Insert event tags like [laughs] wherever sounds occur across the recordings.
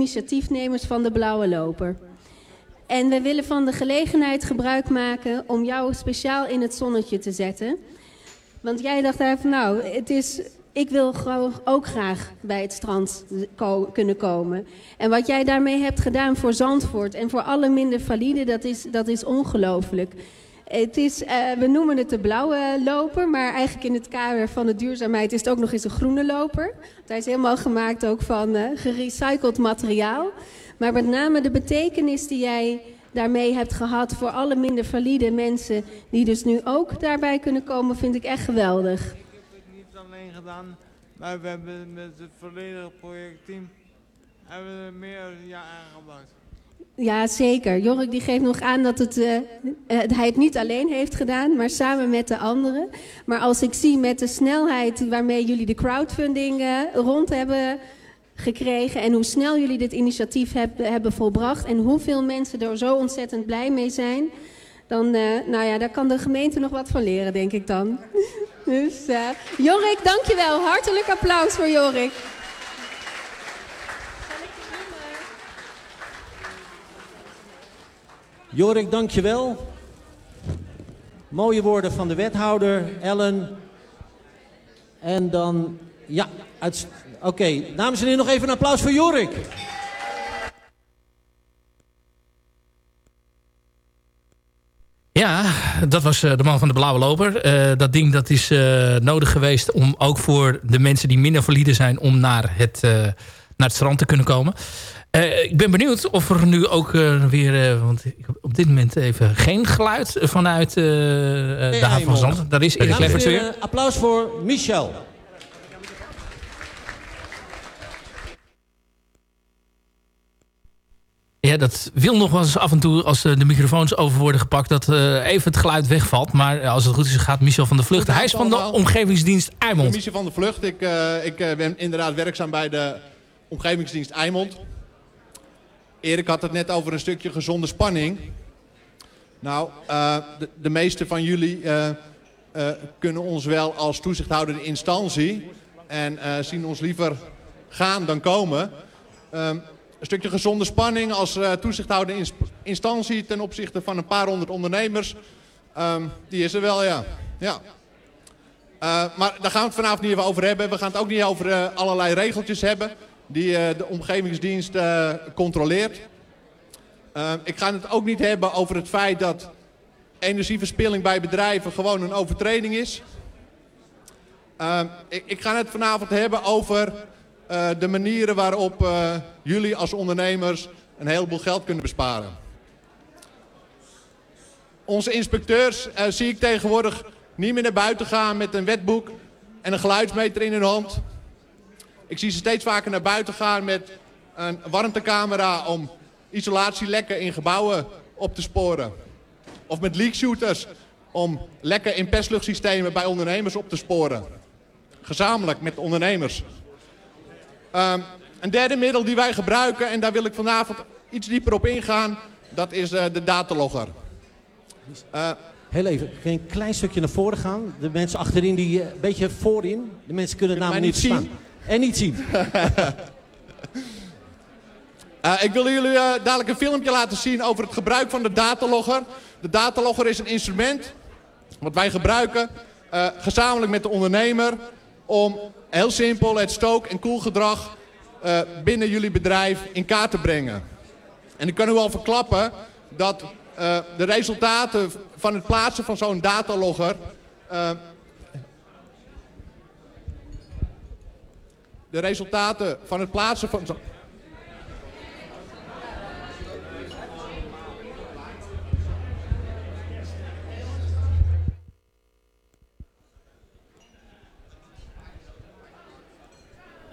initiatiefnemers van de Blauwe Loper. En we willen van de gelegenheid gebruik maken om jou speciaal in het zonnetje te zetten. Want jij dacht even, nou, het is, ik wil ook graag bij het strand kunnen komen. En wat jij daarmee hebt gedaan voor Zandvoort en voor alle minder valide, dat is, dat is ongelooflijk. Het is, uh, we noemen het de blauwe loper, maar eigenlijk in het kader van de duurzaamheid is het ook nog eens een groene loper. hij is helemaal gemaakt ook van uh, gerecycled materiaal. Maar met name de betekenis die jij daarmee hebt gehad voor alle minder valide mensen die dus nu ook daarbij kunnen komen, vind ik echt geweldig. Ik heb het niet alleen gedaan, maar we hebben met het volledige projectteam hebben we meer jaar aangebouwd. Ja, zeker. Jorik die geeft nog aan dat het, uh, hij het niet alleen heeft gedaan, maar samen met de anderen. Maar als ik zie met de snelheid waarmee jullie de crowdfunding uh, rond hebben gekregen en hoe snel jullie dit initiatief hebben, hebben volbracht en hoeveel mensen er zo ontzettend blij mee zijn, dan nou ja, daar kan de gemeente nog wat van leren, denk ik dan. [laughs] dus Jorik, dankjewel. Hartelijk applaus voor Jorik. Jorik, dankjewel. Mooie woorden van de wethouder, Ellen. En dan, ja, oké. Okay. Dames en heren, nog even een applaus voor Jorik. Ja, dat was eh, de man van de blauwe loper. Uh, dat ding dat is uh, nodig geweest om ook voor de mensen die minder valide zijn... om naar het, naar het strand te kunnen komen. Uh, ik ben benieuwd of er nu ook uh, weer... Uh, want ik heb op dit moment even geen geluid vanuit de haven van Zand. Daar is Erik Lefferts weer. applaus voor Michel. Ja, dat wil nog wel eens af en toe als de microfoons over worden gepakt... dat even het geluid wegvalt. Maar als het goed is, gaat Michel van der Vlucht. Hij is van de omgevingsdienst Eimond. Michel van der Vlucht. Ik, ik ben inderdaad werkzaam bij de omgevingsdienst Eimond. Erik had het net over een stukje gezonde spanning. Nou, uh, de, de, meeste van jullie uh, uh, kunnen ons wel als toezichthoudende instantie... en zien ons liever gaan dan komen. een stukje gezonde spanning als toezichthoudende instantie... ten opzichte van een paar honderd ondernemers. Um, die is er wel, ja. ja. maar daar gaan we het vanavond niet even over hebben. We gaan het ook niet over allerlei regeltjes hebben die uh, de omgevingsdienst uh, controleert. Uh, ik ga het ook niet hebben over het feit dat energieverspilling bij bedrijven gewoon een overtreding is. Ik, ik, ga het vanavond hebben over de manieren waarop jullie als ondernemers een heleboel geld kunnen besparen. Onze inspecteurs zie ik tegenwoordig niet meer naar buiten gaan met een wetboek en een geluidsmeter in hun hand. Ik zie ze steeds vaker naar buiten gaan met een warmtecamera om isolatielekken in gebouwen op te sporen. Of met leakshooters om lekken in pestluchtsystemen bij ondernemers op te sporen. Gezamenlijk met ondernemers. Um, een derde middel die wij gebruiken, en daar wil ik vanavond iets dieper op ingaan, dat is uh, de datalogger. Uh, Heel even, een klein stukje naar voren gaan? De mensen achterin, die een beetje voorin. De mensen kunnen het namelijk niet zien en niet zien. uh, [laughs] ik wil jullie uh, dadelijk een filmpje laten zien over het gebruik van de datalogger. De datalogger is een instrument wat wij gebruiken uh, gezamenlijk met de ondernemer om heel simpel het stook- en koelgedrag binnen jullie bedrijf in kaart te brengen. En ik kan u al verklappen dat de resultaten van het plaatsen van zo'n datalogger de resultaten van het plaatsen van...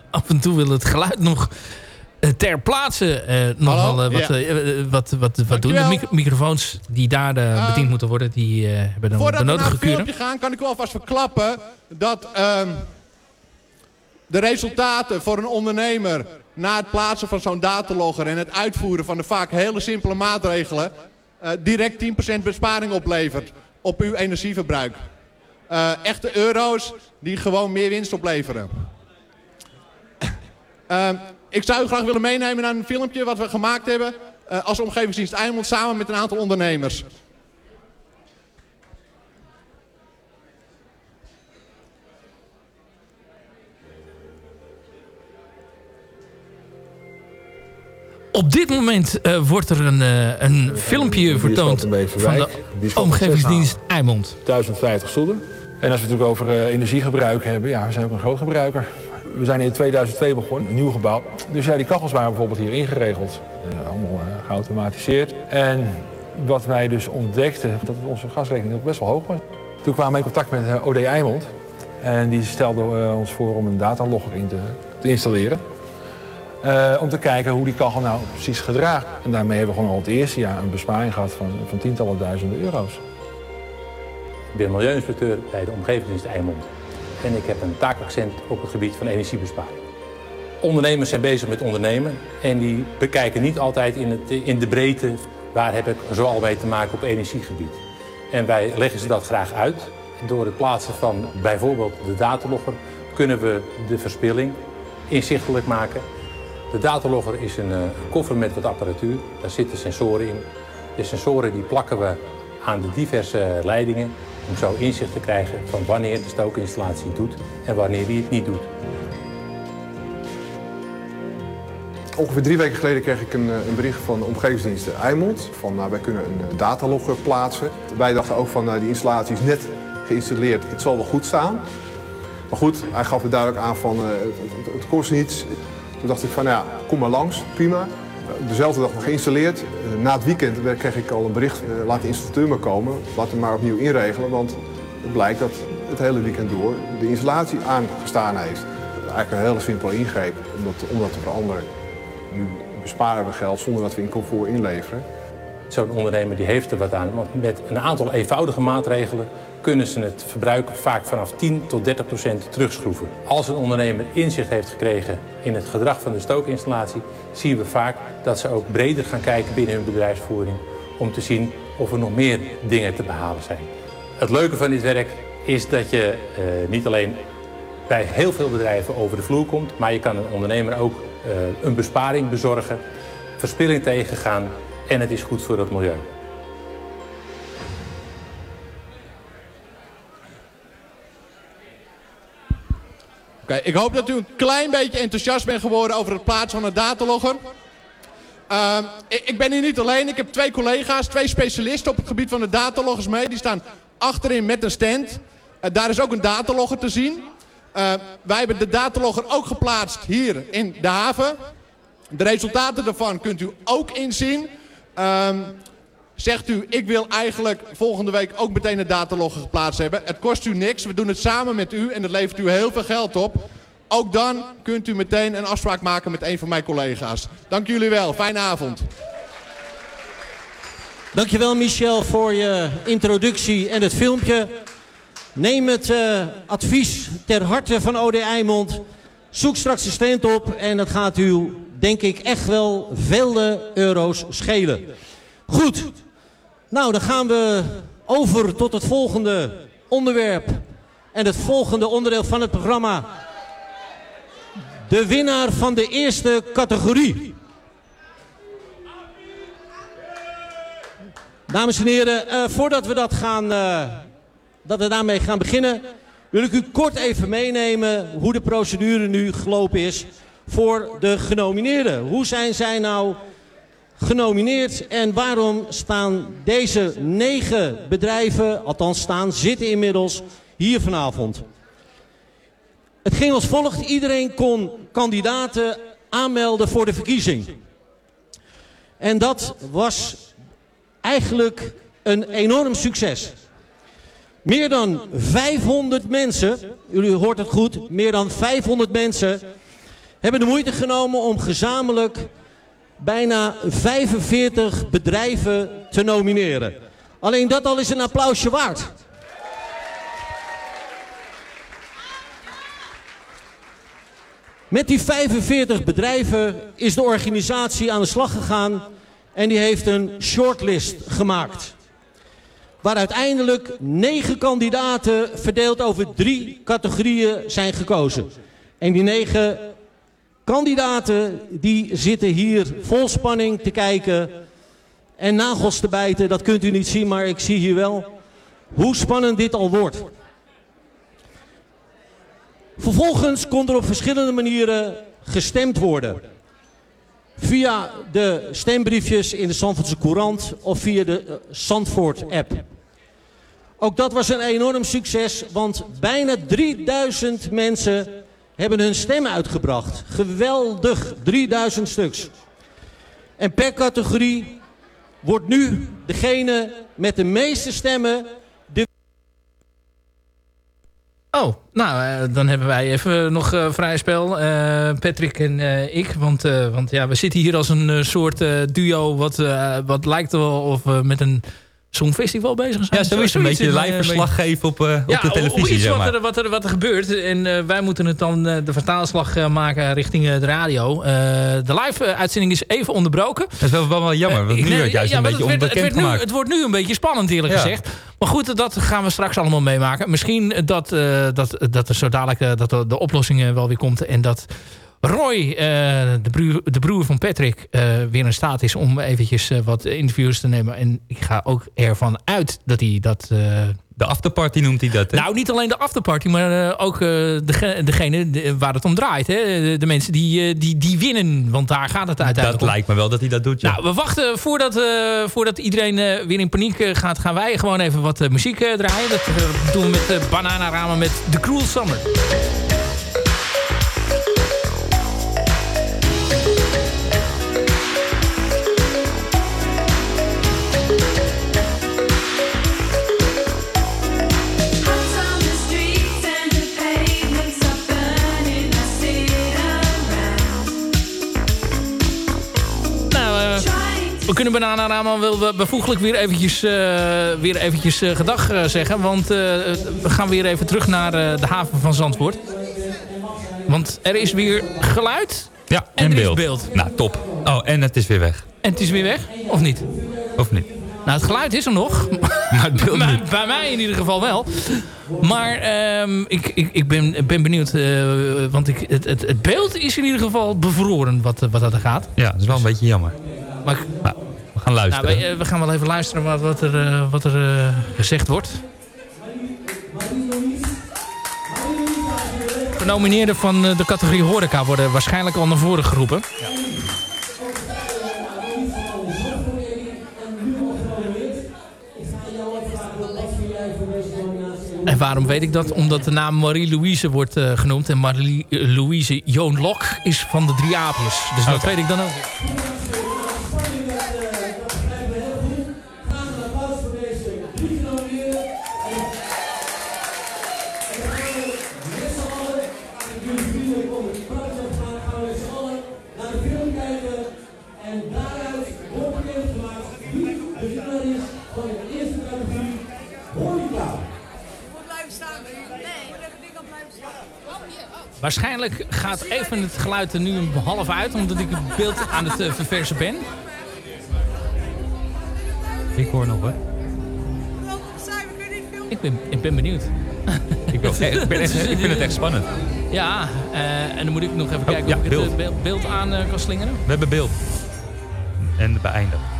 Af en toe wil het geluid nog eh, ter plaatse uh, nogal uh, wat, ja. wat, wat, wat doen. De microfoons die daar bediend moeten worden, die hebben dan kuren. Voordat we naar het gaan, kan ik wel vast verklappen dat... Ehm, de resultaten voor een ondernemer na het plaatsen van zo'n datalogger en het uitvoeren van de vaak hele simpele maatregelen uh, direct 10% besparing oplevert op uw energieverbruik. Uh, echte euro's die gewoon meer winst opleveren. Uh, ik zou u graag willen meenemen naar een filmpje wat we gemaakt hebben uh, als omgevingsdienst Eimond samen met een aantal ondernemers. Op dit moment uh, wordt er een, uh, een filmpje vertoond van de omgevingsdienst Eimond. 1050 stoelen. En als we het natuurlijk over energiegebruik hebben, ja, we zijn ook een groot gebruiker. We zijn in 2002 begonnen, een nieuw gebouw. Dus ja, die kachels waren bijvoorbeeld hier ingeregeld. allemaal geautomatiseerd. En wat wij dus ontdekten, dat onze gasrekening ook best wel hoog was. Toen kwamen we in contact met OD Eimond. En die stelde ons voor om een datalogger in te, te installeren. Uh, om te kijken hoe die kachel nou precies gedraagt. En daarmee hebben we gewoon al het eerste jaar een besparing gehad van, van tientallen duizenden euro's. Ik ben milieuinspecteur bij de Omgevingsdienst Eimond. En ik heb een taakaccent op het gebied van energiebesparing. Ondernemers zijn bezig met ondernemen en die bekijken niet altijd in, het, in de breedte waar heb ik zoal mee te maken op energiegebied. En wij leggen ze dat graag uit. Door het plaatsen van bijvoorbeeld de datalogger kunnen we de verspilling inzichtelijk maken de datalogger is een uh, koffer met wat apparatuur. Daar zitten sensoren in. De sensoren die plakken we aan de diverse leidingen om zo inzicht te krijgen van wanneer de stookinstallatie doet en wanneer die het niet doet. Ongeveer drie weken geleden kreeg ik een, eh, een bericht van de omgevingsdienst Eimond. Van nou, wij kunnen een eh, datalogger plaatsen. Wij dachten ook van nou, die installatie is net geïnstalleerd, het zal wel goed staan. Maar goed, hij gaf er duidelijk aan van het, het kost niets. Toen dacht ik van ja, kom maar langs, prima. Dezelfde dag nog geïnstalleerd. Eh, na het weekend kreeg ik al een bericht, eh, laat de installateur maar komen. Laat hem maar opnieuw inregelen, want het blijkt dat het hele weekend door de installatie aangestaan heeft. Eigenlijk een hele simpele ingreep om dat, om dat veranderen. Nu besparen we geld zonder dat we in comfort inleveren. Zo'n ondernemer die heeft er wat aan, want met een aantal eenvoudige maatregelen kunnen ze het verbruik vaak vanaf 10 tot 30 procent terugschroeven. Als een ondernemer inzicht heeft gekregen in het gedrag van de stookinstallatie, zien we vaak dat ze ook breder gaan kijken binnen hun bedrijfsvoering om te zien of er nog meer dingen te behalen zijn. Het leuke van dit werk is dat je uh, niet alleen bij heel veel bedrijven over de vloer komt, maar je kan een ondernemer ook uh, een besparing bezorgen, verspilling tegengaan en het is goed voor het milieu. Ik hoop dat u een klein beetje enthousiast bent geworden over het plaatsen van een datalogger. Uh, ik, ben hier niet alleen. Ik heb twee collega's, twee specialisten op het gebied van de dataloggers mee. Die staan achterin met een stand. Uh, daar is ook een datalogger te zien. Uh, wij hebben de datalogger ook geplaatst hier in de haven. De resultaten daarvan kunt u ook inzien. Um, zegt u, ik wil eigenlijk volgende week ook meteen een datalogger geplaatst hebben. Het kost u niks, we doen het samen met u en het levert u heel veel geld op. Ook dan kunt u meteen een afspraak maken met een van mijn collega's. Dank jullie wel, fijne avond. Dankjewel Michel voor je introductie en het filmpje. Neem het uh, advies ter harte van OD Eimond. Zoek straks de stand op en dat gaat u, denk ik, echt wel vele euro's schelen. Goed, nou dan gaan we over tot het volgende onderwerp. En het volgende onderdeel van het programma. De winnaar van de eerste categorie. Dames en heren, uh, voordat we dat gaan, uh, dat we daarmee gaan beginnen, wil ik u kort even meenemen hoe de procedure nu gelopen is voor de genomineerden. Hoe zijn zij nou genomineerd en waarom staan deze negen bedrijven, althans staan, zitten inmiddels hier vanavond? Het ging als volgt. Iedereen kon kandidaten aanmelden voor de verkiezing. En dat was eigenlijk een enorm succes. Meer dan 500 mensen, jullie hoort het goed, meer dan 500 mensen hebben de moeite genomen om gezamenlijk bijna 45 bedrijven te nomineren. Alleen dat al is een applausje waard. Met die 45 bedrijven is de organisatie aan de slag gegaan en die heeft een shortlist gemaakt. Waar uiteindelijk negen kandidaten verdeeld over drie categorieën zijn gekozen. En die negen kandidaten die zitten hier vol spanning te kijken en nagels te bijten. Dat kunt u niet zien, maar ik zie hier wel hoe spannend dit al wordt. Vervolgens kon er op verschillende manieren gestemd worden. Via de stembriefjes in de Zandvoortse Courant of via de uh, Zandvoort-app. Ook dat was een enorm succes, want bijna 3000 mensen hebben hun stem uitgebracht. Geweldig, 3000 stuks. En per categorie wordt nu degene met de meeste stemmen de... Oh, nou, uh, dan hebben wij even nog uh, vrij spel. Uh, Patrick en ik. Want, want ja, we zitten hier als een soort duo... wat, wat lijkt wel of met een Songfestival bezig zijn. Ja, sowieso. Een beetje live verslag geven op, uh, op de televisie. Iets zeg maar. wat, er, wat, er, wat er gebeurt. En uh, wij moeten het dan uh, de vertaalslag maken richting de radio. de live uitzending is even onderbroken. Dat is wel, wel, wel jammer. Want nu werd juist ja, een beetje het werd, onbekend het. Nu, het wordt nu een beetje spannend eerlijk ja. gezegd. Maar goed, dat gaan we straks allemaal meemaken. Misschien dat, dat, dat er zo dadelijk dat de, de oplossing wel weer komt. En dat... Roy, uh, de, broer, de, broer, van Patrick, uh, weer in staat is om eventjes uh, wat interviews te nemen. En ik ga ook ervan uit dat hij dat... de afterparty noemt hij dat, hè? Nou, niet alleen de afterparty, maar ook degene, degene de, waar het om draait. Hè? De, de mensen die, die, die winnen, want daar gaat het uiteindelijk Dat lijkt me wel dat hij dat doet, ja. Nou, we wachten voordat, voordat iedereen weer in paniek gaat, gaan wij gewoon even wat muziek draaien. Dat doen we met Bananaramen met The Cruel Summer. Kunnen Bananarama wel bevoeglijk weer eventjes, uh, weer eventjes uh, gedag uh, zeggen. Want we gaan weer even terug naar de haven van Zandvoort. Want er is weer geluid. Ja, en, en beeld. beeld. Nou, top. Oh, en het is weer weg. En het is weer weg? Of niet? Of niet? Nou, het geluid is er nog. [laughs] Maar het beeld bij, niet. bij mij in ieder geval wel. Maar um, ik, ik, ik ben, ben benieuwd. Uh, want ik, het, het, het beeld is in ieder geval bevroren wat, wat dat er gaat. Ja, dat is wel een beetje jammer. Maar nou, gaan luisteren. Nou, we, we, gaan wel even luisteren wat, wat er, uh, wat er uh, gezegd wordt. Genomineerden van de categorie horeca worden waarschijnlijk al naar voren geroepen. Ja. En waarom weet ik dat? Omdat de naam Marie-Louise wordt uh, genoemd. En Marie-Louise Joon Lok is van de drie aapjes. Dus okay. dat weet ik dan ook. Waarschijnlijk gaat even het geluid er nu een half uit, omdat ik het beeld aan het uh, verversen ben. Ik hoor nog hoor. Ik ben, ik ben benieuwd. ik, wil, [laughs] ik, ben echt, ik vind het echt spannend. Ja, uh, en dan moet ik nog even kijken oh, ja, of ik beeld. het beeld, beeld aan uh, kan slingeren. We hebben beeld. En beëindigd.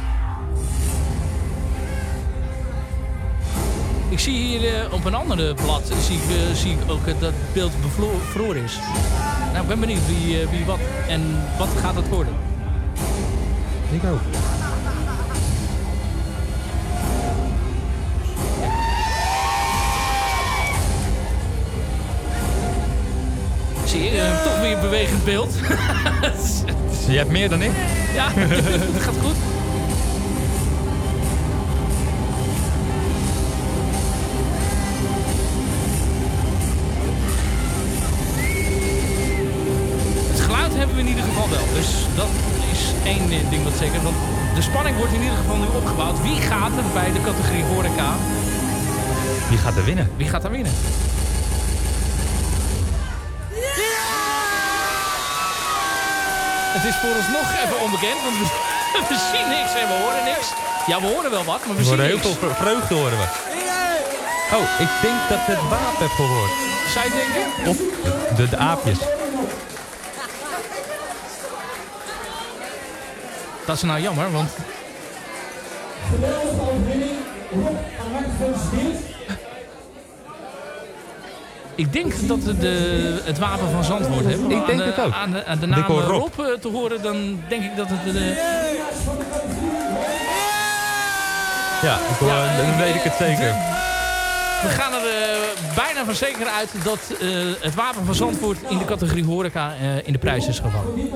Ik zie hier uh, op een andere blad zie ik, uh, zie ik ook uh, dat het beeld bevroren is. Nou, ik ben benieuwd wie, wie wat en wat gaat het worden. Ik ook. Zie je, toch weer bewegend beeld. je hebt meer dan ik? Ja, [laughs] het gaat goed. Één ding wat zeker. Want de spanning wordt in ieder geval nu opgebouwd. Wie gaat er bij de categorie horeca? Wie gaat er winnen? Wie gaat er winnen? Het is voor ons nog even onbekend, want we, [laughs] we zien niks en we horen niks. Ja, we horen wel wat, maar we, we zien heel veel vreugde horen we. Oh, ik denk dat het wapen heb gehoord. Je denken? Of de, de aapjes. Dat is nou jammer, want... Overwinning. Rob aan gefeliciteerd. Ik denk dat we de, het wapen van Zandvoort hebben. Ik denk de, het ook. Aan de, aan de naam hoor Rob, Rob. eh, te horen, dan denk ik dat het... de Ja, ik hoor, dan weet ik het zeker. we gaan er eh, bijna van zeker uit dat eh, het wapen van Zandvoort in de categorie horeca eh, in de prijs is gevallen.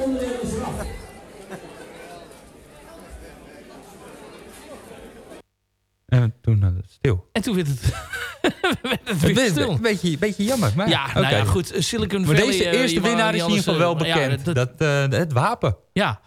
En toen had het stil. En toen werd het, [laughs] werd het weer stil. een beetje, beetje jammer. Maar, Ja, nou oké. ja, goed. Silicon Maar Valley... deze eh, eerste winnaar is in ieder geval wel eh, ja, bekend. dat- dat, eh, het wapen. Ja.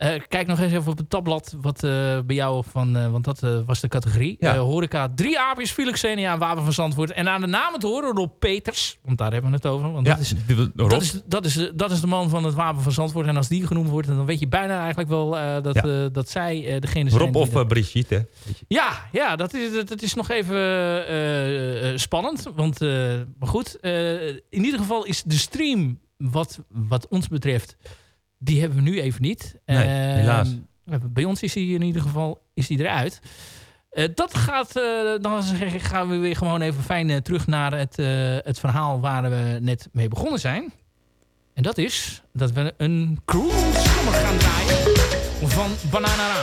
Eh, kijk nog eens even op het tabblad wat eh, bij jou van, eh, want dat was de categorie. Ja. Horeca, drie aapjes, Felix Xenia, Wapen van Zandvoort. En aan de namen te horen Rob Peters, want daar hebben we het over. Want Ja, dat, is, dat, is, dat, is, de- dat is de man van het Wapen van Zandvoort. En als die genoemd wordt, dan weet je bijna eigenlijk wel dat, Ja. dat zij degene zijn. Rob of dat- Brigitte. Ja, ja dat, is, dat, dat is nog even spannend. Want, maar goed, in ieder geval is de stream, wat, wat ons betreft, die hebben we nu even niet. Nee, Eh, helaas. Bij ons is die in ieder geval is die eruit. Eh, dat gaat, eh, dan gaan we weer gewoon even fijn eh, terug naar het, eh, het verhaal waar we net mee begonnen zijn. En dat is dat we een cruise gaan draaien van Bananara.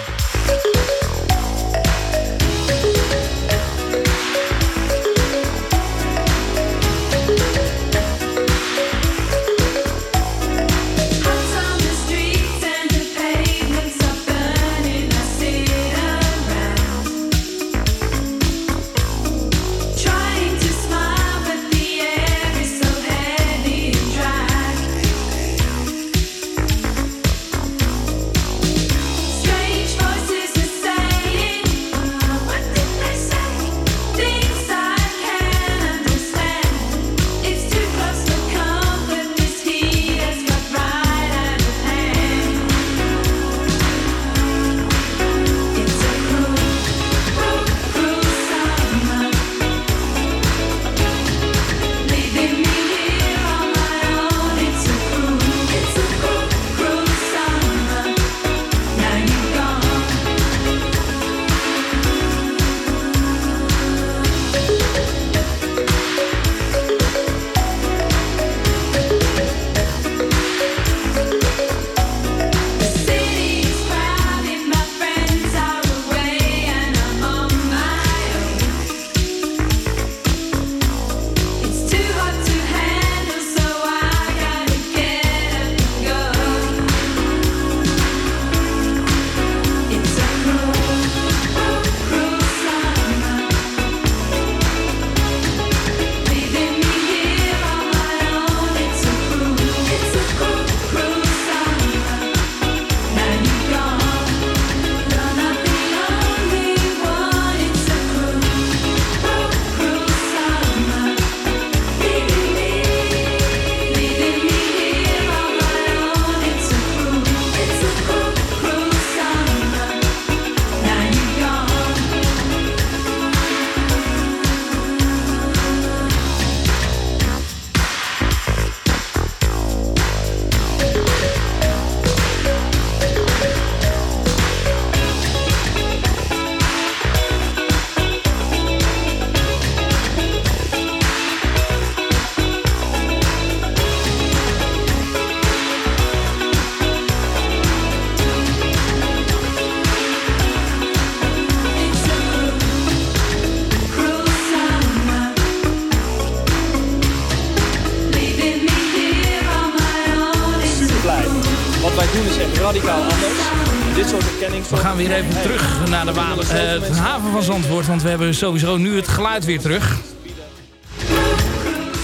Gaan weer even terug naar de wa- eh, het haven van Zandvoort. Want we hebben sowieso nu het geluid weer terug.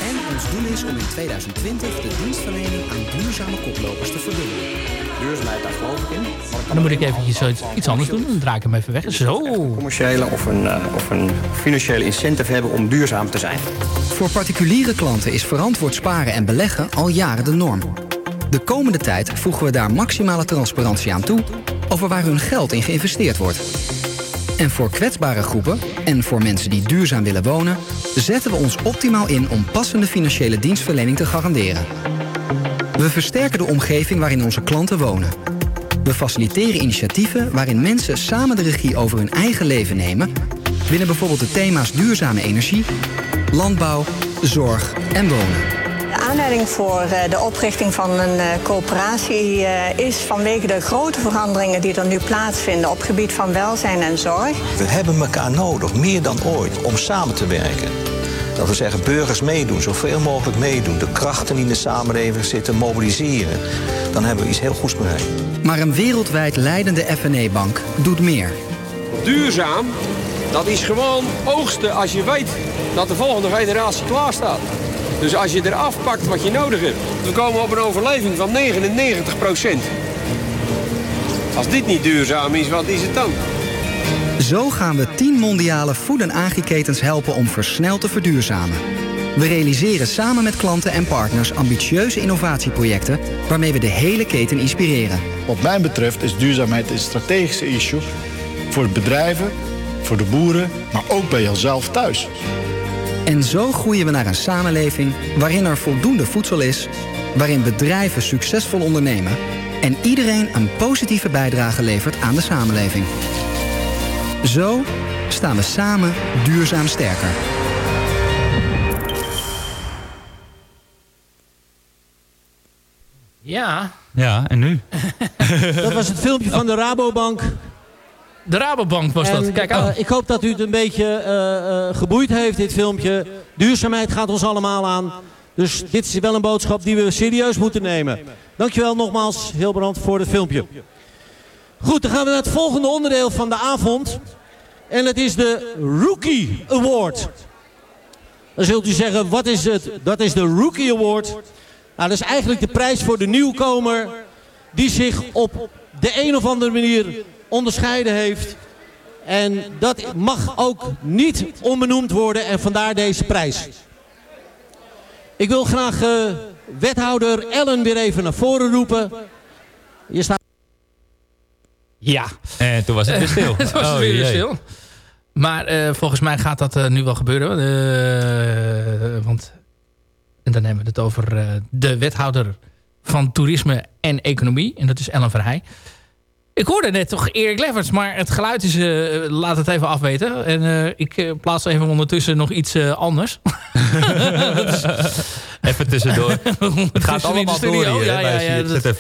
En ons doel is om in 2020 de dienstverlening aan duurzame koplopers te verdubbelen. Duurzaamheid, daar geloof ik in. Maar Dan moet ik eventjes zoiets, iets anders doen. Dan draai ik hem even weg. Zo. commerciële of een, eh, of een financiële incentive hebben om duurzaam te zijn. Voor particuliere klanten is verantwoord sparen en beleggen al jaren de norm. De komende tijd voegen we daar maximale transparantie aan toe over waar hun geld in geïnvesteerd wordt. En voor kwetsbare groepen en voor mensen die duurzaam willen wonen, zetten we ons optimaal in om passende financiële dienstverlening te garanderen. We versterken de omgeving waarin onze klanten wonen. We faciliteren initiatieven waarin mensen samen de regie over hun eigen leven nemen... binnen bijvoorbeeld de thema's duurzame energie, landbouw, zorg en wonen. De aanleiding voor eh, de oprichting van een eh, coöperatie eh, is vanwege de grote veranderingen die er nu plaatsvinden op het gebied van welzijn en zorg. We hebben elkaar nodig, meer dan ooit, om samen te werken. Dat we zeggen, burgers meedoen, zoveel mogelijk meedoen. De krachten die in de samenleving zitten mobiliseren. Dan hebben we iets heel goeds bereikt. Maar een wereldwijd leidende FNE-bank doet meer. Duurzaam, dat is gewoon oogsten als je weet dat de volgende generatie klaar staat. Dus als je eraf pakt wat je nodig hebt, dan komen we op een overleving van 99% Als dit niet duurzaam is, wat is het dan? Zo gaan we 10 mondiale voed- en agri-ketens helpen om versneld te verduurzamen. We realiseren samen met klanten en partners ambitieuze innovatieprojecten waarmee we de hele keten inspireren. Wat mij betreft is duurzaamheid een strategische issue voor de bedrijven, voor de boeren, maar ook bij jezelf thuis. En zo groeien we naar een samenleving waarin er voldoende voedsel is, waarin bedrijven succesvol ondernemen en iedereen een positieve bijdrage levert aan de samenleving. Zo staan we samen duurzaam sterker. Ja. Ja, en nu? [laughs] Dat was het filmpje van de Rabobank. De Rabobank was dat. Kijk aan. eh, ik hoop dat u het een beetje eh, eh, geboeid heeft, dit filmpje. Duurzaamheid gaat ons allemaal aan. Dus dit is wel een boodschap die we serieus moeten nemen. Dankjewel nogmaals, Hilbrand, voor het filmpje. Goed, dan gaan we naar het volgende onderdeel van de avond. En het is de Rookie Award. Dan zult u zeggen, wat is het? Dat is de Rookie Award. Nou, dat is eigenlijk de prijs voor de nieuwkomer... die zich op de een of andere manier onderscheiden heeft. En dat mag ook niet onbenoemd worden en vandaar deze prijs. Ik wil graag eh, wethouder Ellen weer even naar voren roepen. Je staat... Ja. En toen was het weer stil. [laughs] het was Oh, weer stil. Maar eh, volgens mij gaat dat eh, nu wel gebeuren. Eh, want en dan hebben we het over eh, de wethouder van toerisme en economie. En dat is Ellen Verheij. Ik hoorde net toch Erik Lefferts, maar het geluid is... eh, laat het even afweten. En eh, ik eh, plaats even ondertussen nog iets anders. [laughs] Even tussendoor. [laughs] Het gaat allemaal door hier ja, ja, ja, dat-.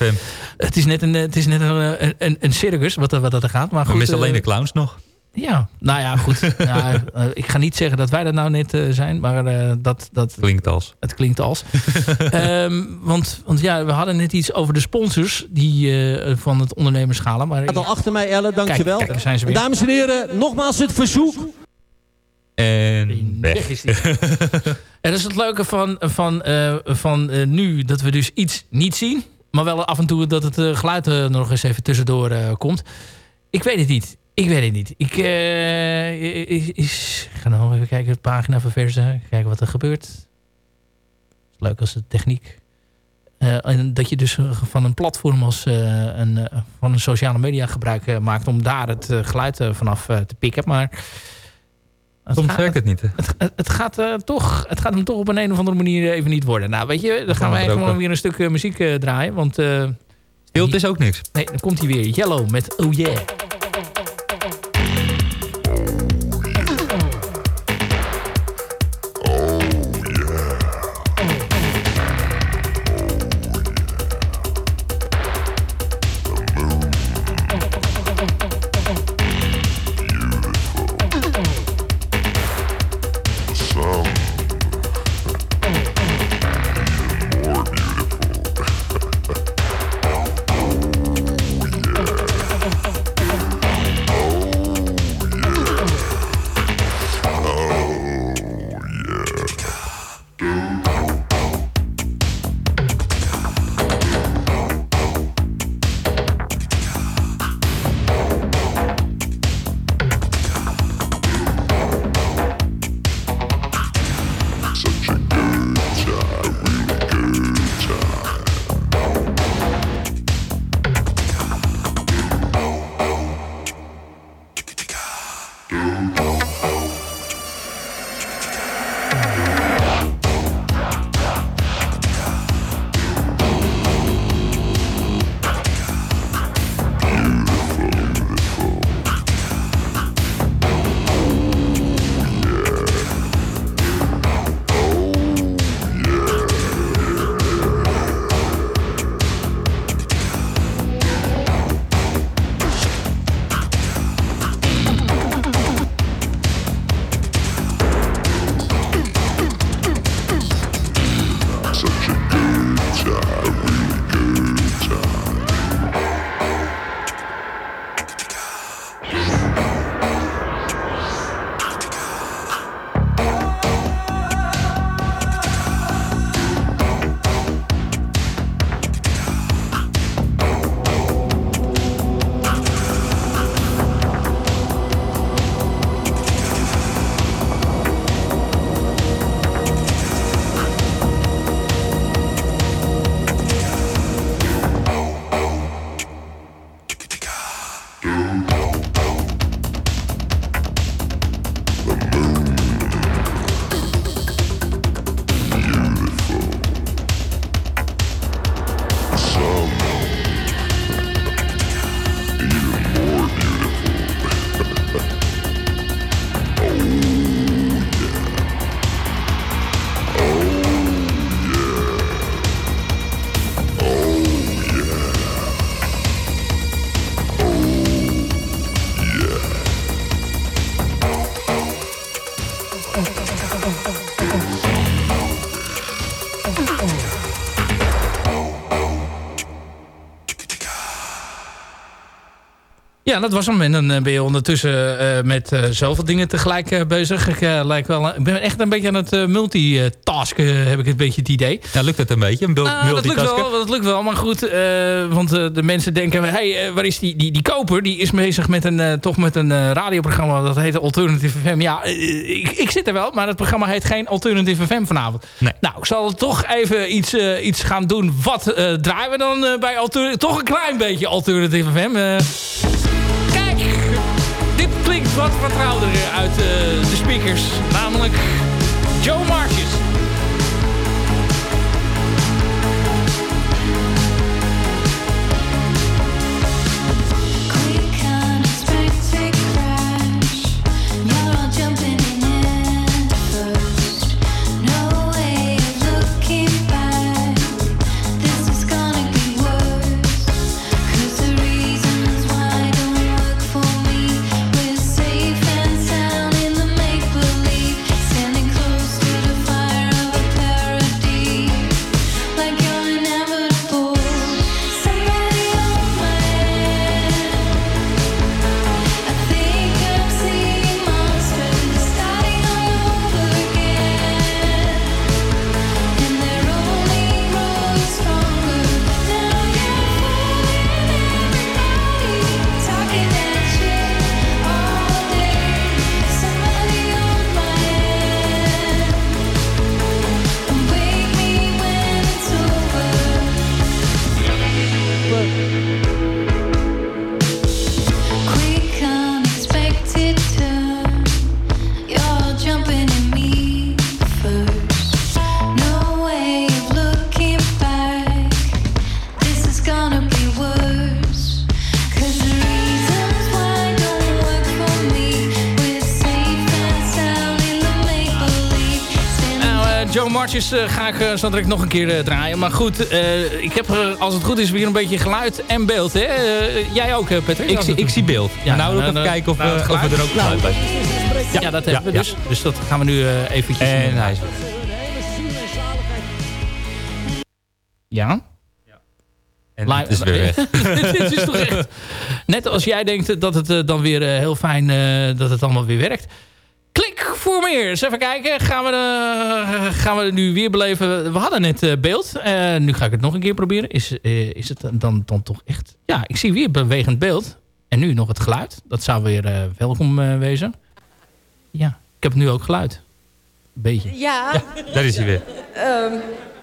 Het is net een, het is net een, een, een circus wat, er- wat er gaat. Maar We goed, missen alleen de clowns nog. Ja, nou ja, goed. [laughs] ja, eh, ik ga niet zeggen dat wij dat nou net eh, zijn, maar eh, dat, dat... Klinkt als. Het klinkt als. [laughs] Ehm, want, want ja, we hadden net iets over de sponsors die, eh, van het ondernemerschalen. Maar Staat al achter mij, Ellen, dankjewel. Kijk, kijk, daar zijn ze weer. Dames en heren, nogmaals het verzoek. En Weg is die. [laughs] En dat is het leuke van, van, eh, van eh, nu, dat we dus iets niet zien. Maar wel af en toe dat het geluid er nog eens even tussendoor eh, komt. Ik weet het niet. Ik weet het niet. Ik, eh, is, ga nog even kijken, pagina verversen. Kijken wat er gebeurt. Leuk als de techniek. Eh, en dat je dus van een platform als eh, een, van een sociale media gebruik maakt om daar het geluid vanaf te pikken. Maar Soms gaat- werkt het niet. hè? het, het, gaat, toch, het gaat hem toch op een, een of andere manier even niet worden. Nou, weet je, dan gaan wij roken. gewoon weer een stuk muziek draaien. Want Stilte is ook niks. nee, dan komt hij weer. Yellow met Oh Yeah. Ja, dat was hem. En dan eh, ben je ondertussen eh, met eh, zoveel dingen tegelijk bezig. Ik, lijk wel, ik ben echt een beetje aan het multitasken, heb ik een beetje het idee. Ja, lukt het een beetje? Een Ah, dat lukt multitasken? wel, dat lukt wel. Maar goed, want de mensen denken... hey, waar is die, die, die koper? Die is bezig met een, toch met een radioprogramma... dat heet Alternative FM. Ja, ik, ik zit er wel, maar het programma heet geen Alternative FM vanavond. Nou, ik zal toch even iets, iets gaan doen. Wat draaien we dan bij Alternative... Toch een klein beetje Alternative FM. Wat vertrouwder uit eh, de speakers. Namelijk Joe Marches. Ga ik uh, zo direct nog een keer eh, draaien. Maar goed, eh, ik heb eh, als het goed is weer een beetje geluid en beeld. Hè? Eh, jij ook, eh, Patrick? Ik zie- ik zie beeld. Nou, ook even kijken of, nou, eh, of we er ook geluid bij Ja, ja, dat hebben we dus. Dus dat gaan we nu eh, eventjes... En hij is Ja? En het is weer. [laughs] Dit is toch echt... Net als jij denkt dat het eh, dan weer eh, heel fijn... eh, dat het allemaal weer werkt. Voor meer. Eens even kijken. Gaan we, eh, gaan we het nu weer beleven? We hadden net eh, beeld. Eh, nu ga ik het nog een keer proberen. Is, eh, is het dan, dan toch echt... Ja, ik zie weer bewegend beeld. En nu nog het geluid. Dat zou weer welkom wezen. Ja, ik heb nu ook geluid. Beetje. Ja. Daar is hij weer. Ehm,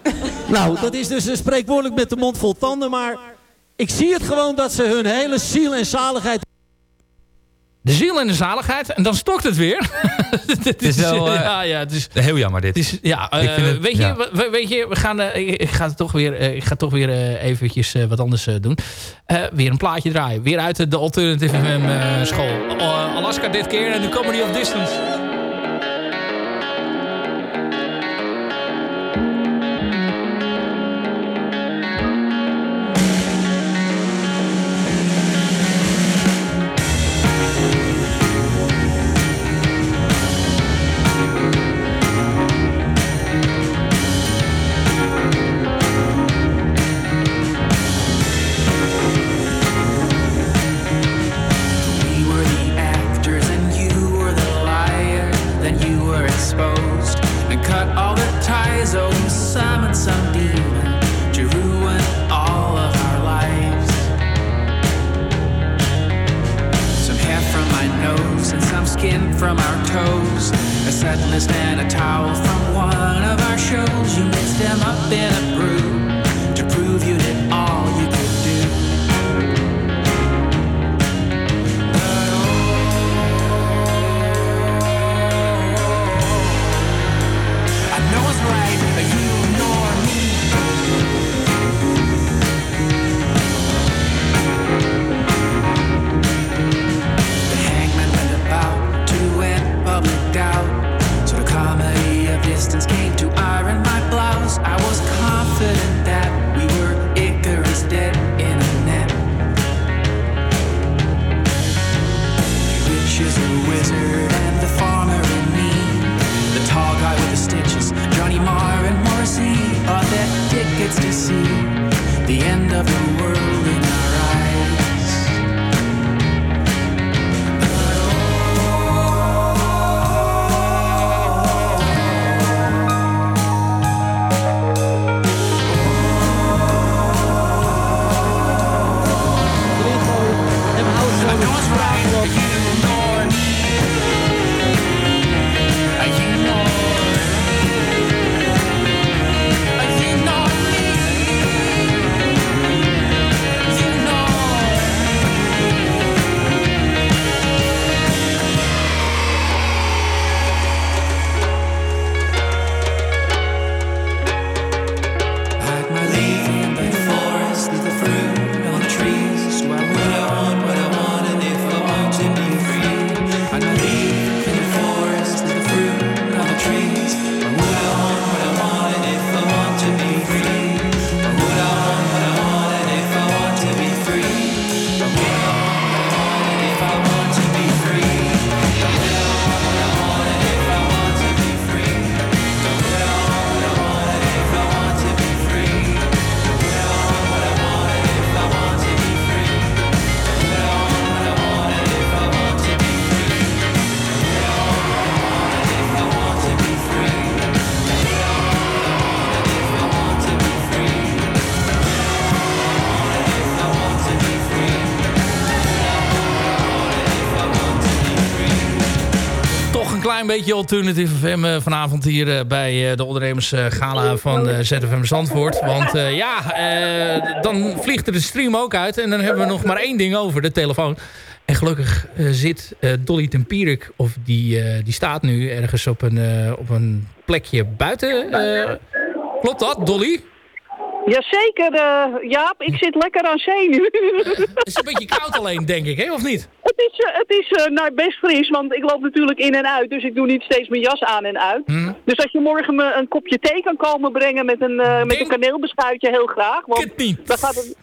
[laughs] Nou, dat is dus spreekwoordelijk met de mond vol tanden, maar ik zie het gewoon dat ze hun hele ziel en zaligheid... De ziel en de zaligheid. En dan stokt het weer. [laughs] Het is wel eh, ja, ja, het is, heel jammer dit. Is, ja, eh, het- weet, je, ja. weet je, we gaan, eh, ik, ga toch weer, ik ga toch weer eventjes wat anders doen. Weer een plaatje draaien. Weer uit de Alternative FM school. Alaska dit keer en de Comedy of Distance. Beetje Alternative FM eh, vanavond hier eh, bij eh, de ondernemers eh, gala van ZFM Zandvoort. Want ja, dan vliegt er de stream ook uit. En dan hebben we nog maar één ding over, de telefoon. En gelukkig zit Dolly Tempierik, of die, die staat nu ergens op een, op een plekje buiten. klopt dat, Dolly? Jazeker, Jaap. Ik zit lekker aan zee nu. Het is een beetje koud alleen, denk ik, hè? of niet? Het is, eh, het is eh, nou, best fris, want ik loop natuurlijk in en uit. Dus ik doe niet steeds mijn jas aan en uit. Hm. Dus als je morgen me een kopje thee kan komen brengen met een, eh, met een kaneelbeschuitje, heel graag. Want niet. Dan gaat het...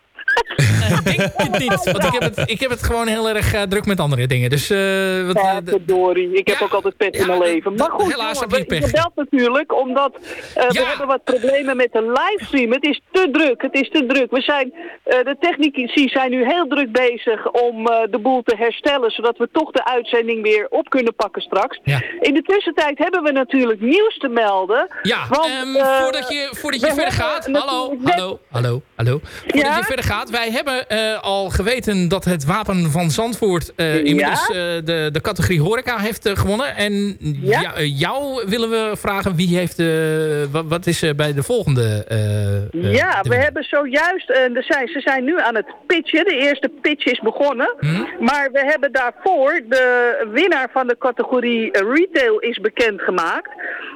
[laughs] denk het niet, want ik heb het, ik heb het gewoon heel erg eh, druk met andere dingen. Dus, eh, wat, eh. Ik heb ook altijd pet in mijn leven. Maar goed, helaas jongen, heb je pech. natuurlijk omdat we hebben wat problemen met de livestream. Het is te druk, het is te druk. We zijn, de technici zijn nu heel druk bezig om de boel te herstellen, zodat we toch de uitzending weer op kunnen pakken straks. In de tussentijd hebben we natuurlijk nieuws te melden. Ja, want, ehm, eh, voordat je, voordat je verder gaat... Hallo, hallo, hallo, hallo. Voordat je verder gaat, wij hebben eh, al geweten dat het Wapen van Zandvoort... eh, inmiddels Ja? eh, de, de categorie horeca heeft gewonnen. En ja? jou willen we vragen, wie heeft... wat, wat is bij de volgende... Ja, de- we hebben zojuist, zijn, ze zijn nu aan het pitchen. De eerste pitch is begonnen. Hm? Maar we hebben daarvoor de winnaar van de categorie retail is bekendgemaakt.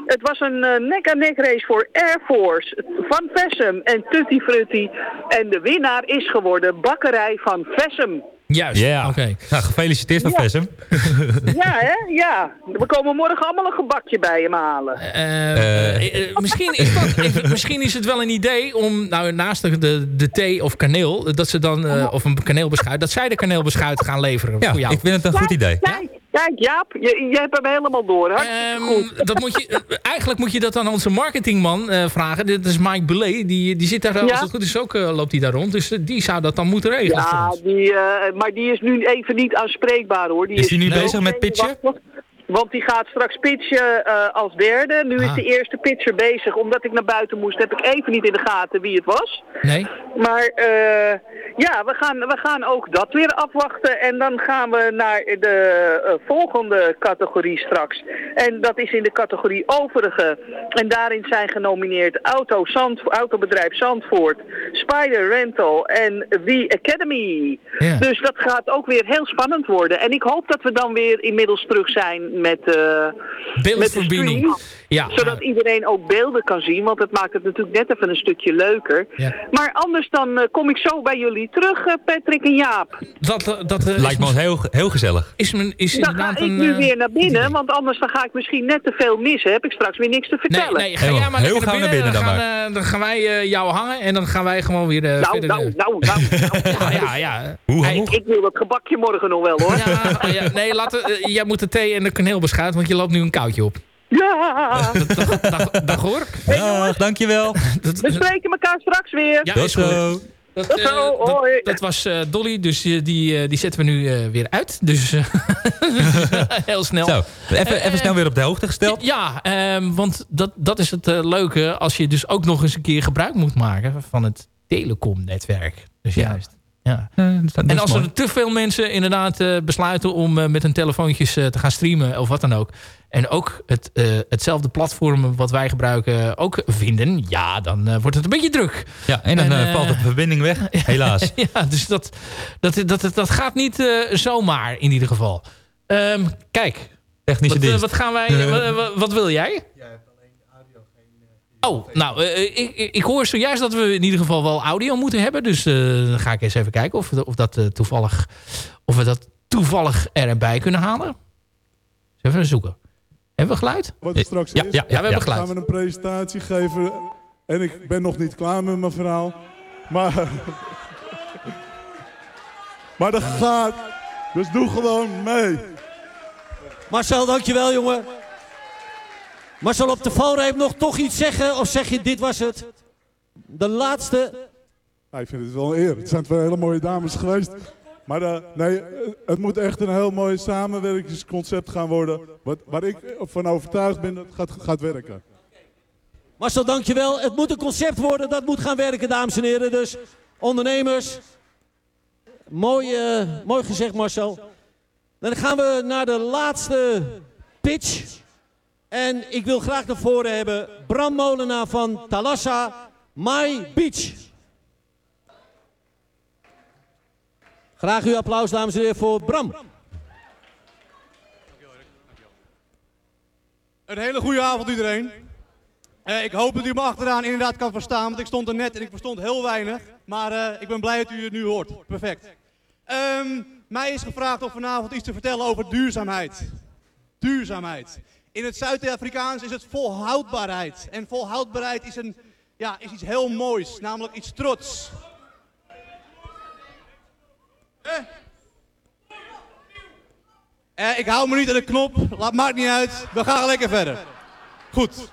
Het was een nek-aan-nek race voor Air Force, Van Vessem en Tutti Frutti. En de winnaar is geworden Bakkerij van Vessem. Juist, Ja, oké. Nou, gefeliciteerd van Ja. Vessem. [laughs] Ja, hè? Ja. We komen morgen allemaal een gebakje bij hem halen. Eh, eh, eh, misschien, is dat, misschien is het wel een idee om, nou, naast de, de, thee of kaneel, dat ze dan, eh, of een kaneelbeschuit, dat zij de kaneelbeschuit gaan leveren Ja, voor jou. ik vind het een goed idee. Kijk, kijk Jaap, je, je hebt hem helemaal door. Hartstikke goed. Ehm, dat moet je, eh, eigenlijk moet je dat aan onze marketingman eh, vragen. Dit is Mike Belay. Die, die zit daar, eh, Ja. als het goed is, ook loopt hij daar rond. Dus die zou dat dan moeten regelen. Ja, die, eh, maar die is nu even niet aanspreekbaar hoor. Die Is die nu bezig met pitchen? Want die gaat straks pitchen eh, als derde. Nu is Ah. de eerste pitcher bezig. Omdat ik naar buiten moest, heb ik even niet in de gaten wie het was. Nee? Maar eh, ja, we gaan, we gaan ook dat weer afwachten. En dan gaan we naar de eh, volgende categorie straks. En dat is in de categorie overige. En daarin zijn genomineerd Auto Zand, Autobedrijf Zandvoort, Spider Rental en The Academy. Ja. Dus dat gaat ook weer heel spannend worden. En ik hoop dat we dan weer inmiddels terug zijn met, eh met de Beeldverbinding. stream. Ja. Zodat iedereen ook beelden kan zien, want het maakt het natuurlijk net even een stukje leuker. Ja. Maar anders dan eh, kom ik zo bij jullie terug, eh, Patrick en Jaap. Dat, eh, dat Lijkt me heel, heel gezellig. is, men, is Dan ga ik een... nu weer naar binnen, want anders dan ga ik misschien net te veel missen. Heb ik straks weer niks te Nee, vertellen. nee, ga jij maar Heel lekker gauw naar binnen dan gaan, maar. eh, dan gaan wij eh, jou hangen en dan gaan wij gewoon weer nou, verder... nou, nou, nou, nou. [laughs] ja, ja, ja. Hoe Hey? Ik wil dat gebakje morgen nog wel, hoor. Ja, oh ja, nee, laten, jij moet de thee en de kaneelbeschuit, want je loopt nu een koudje op. Ja! Dag, dag, dag hoor. Dag, dankjewel. We spreken elkaar straks weer. Ja, is goed. zo. Dat, eh, dat, dat was eh, Dolly, dus eh, die, die zetten we nu eh, weer uit. Dus eh, [laughs] heel snel. Zo, even, even snel weer op de hoogte gesteld. Ja, ehm, want dat, dat is het leuke als je dus ook nog eens een keer gebruik moet maken van het telecomnetwerk. Dus juist. Ja. Dat is En als mooi. er te veel mensen inderdaad eh, besluiten om eh, met hun telefoontjes eh, te gaan streamen of wat dan ook. En ook het, eh, hetzelfde platform wat wij gebruiken ook vinden. Ja, dan eh, wordt het een beetje druk. Ja, en dan En, eh, valt de verbinding weg, [laughs] helaas. [laughs] ja, dus dat, dat, dat, dat, dat gaat niet eh, zomaar in ieder geval. Ehm, kijk, Technische wat, dienst. wat gaan wij... [laughs] Wat, wil jij? Oh, nou, ik, ik, ik hoor zojuist dat we in ieder geval wel audio moeten hebben. Dus eh, dan ga ik eens even kijken of, we- of, dat, toevallig, of we dat toevallig erbij kunnen halen. Even zoeken. Hebben we geluid? Wat er straks Ja, is. ja, ja, we hebben gaan geluid. we een presentatie geven. En ik ben nog niet klaar met mijn verhaal. Maar, [laughs] maar dat gaat. Dus doe gewoon mee. Marcel, dankjewel jongen. Marcel op de valreep nog toch iets zeggen? Of zeg je dit was het? De laatste. Ja, ik vind het wel een eer. Het zijn twee hele mooie dames geweest. Maar eh, nee, het moet echt een heel mooi samenwerkingsconcept gaan worden. Wat, waar ik van overtuigd ben dat het gaat, gaat werken. Marcel, dankjewel. Het moet een concept worden, dat moet gaan werken, dames en heren. Dus ondernemers, mooi, eh, mooi gezegd Marcel. Dan gaan we naar de laatste pitch. En ik wil graag naar voren hebben Bram Molenaar van Talassa, My Beach. Graag uw applaus, dames en heren, voor Bram. Een hele goede avond iedereen. Eh, ik hoop dat u me achteraan inderdaad kan verstaan, want ik stond er net en ik verstond heel weinig. Maar eh, ik ben blij dat u het nu hoort. Perfect. Ehm, mij is gevraagd om vanavond iets te vertellen over duurzaamheid. Duurzaamheid. In het Zuid-Afrikaans is het volhoudbaarheid. En volhoudbaarheid is, een, ja, is iets heel moois, namelijk iets trots. Eh. Eh, ik hou me niet aan de knop, laat maakt niet uit. We gaan lekker verder. Goed.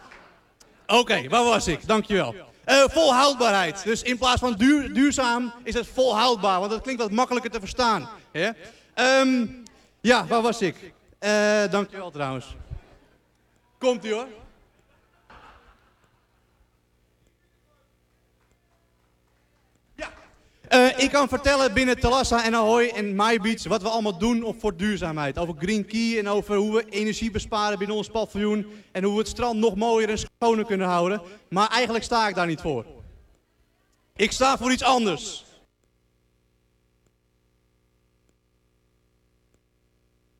Oké, waar was ik? Dankjewel. Eh volhoudbaarheid. Dus in plaats van duur, duurzaam is het volhoudbaar, want dat klinkt wat makkelijker te verstaan. Ehm, ja, waar was ik? Eh dankjewel trouwens. Komt ie hoor. Eh, ik kan vertellen binnen Talassa en Ahoy en My Beach wat we allemaal doen op voor duurzaamheid. Over Green Key en over hoe we energie besparen binnen ons paviljoen. En hoe we het strand nog mooier en schoner kunnen houden. Maar eigenlijk sta ik daar niet voor. Ik sta voor iets anders.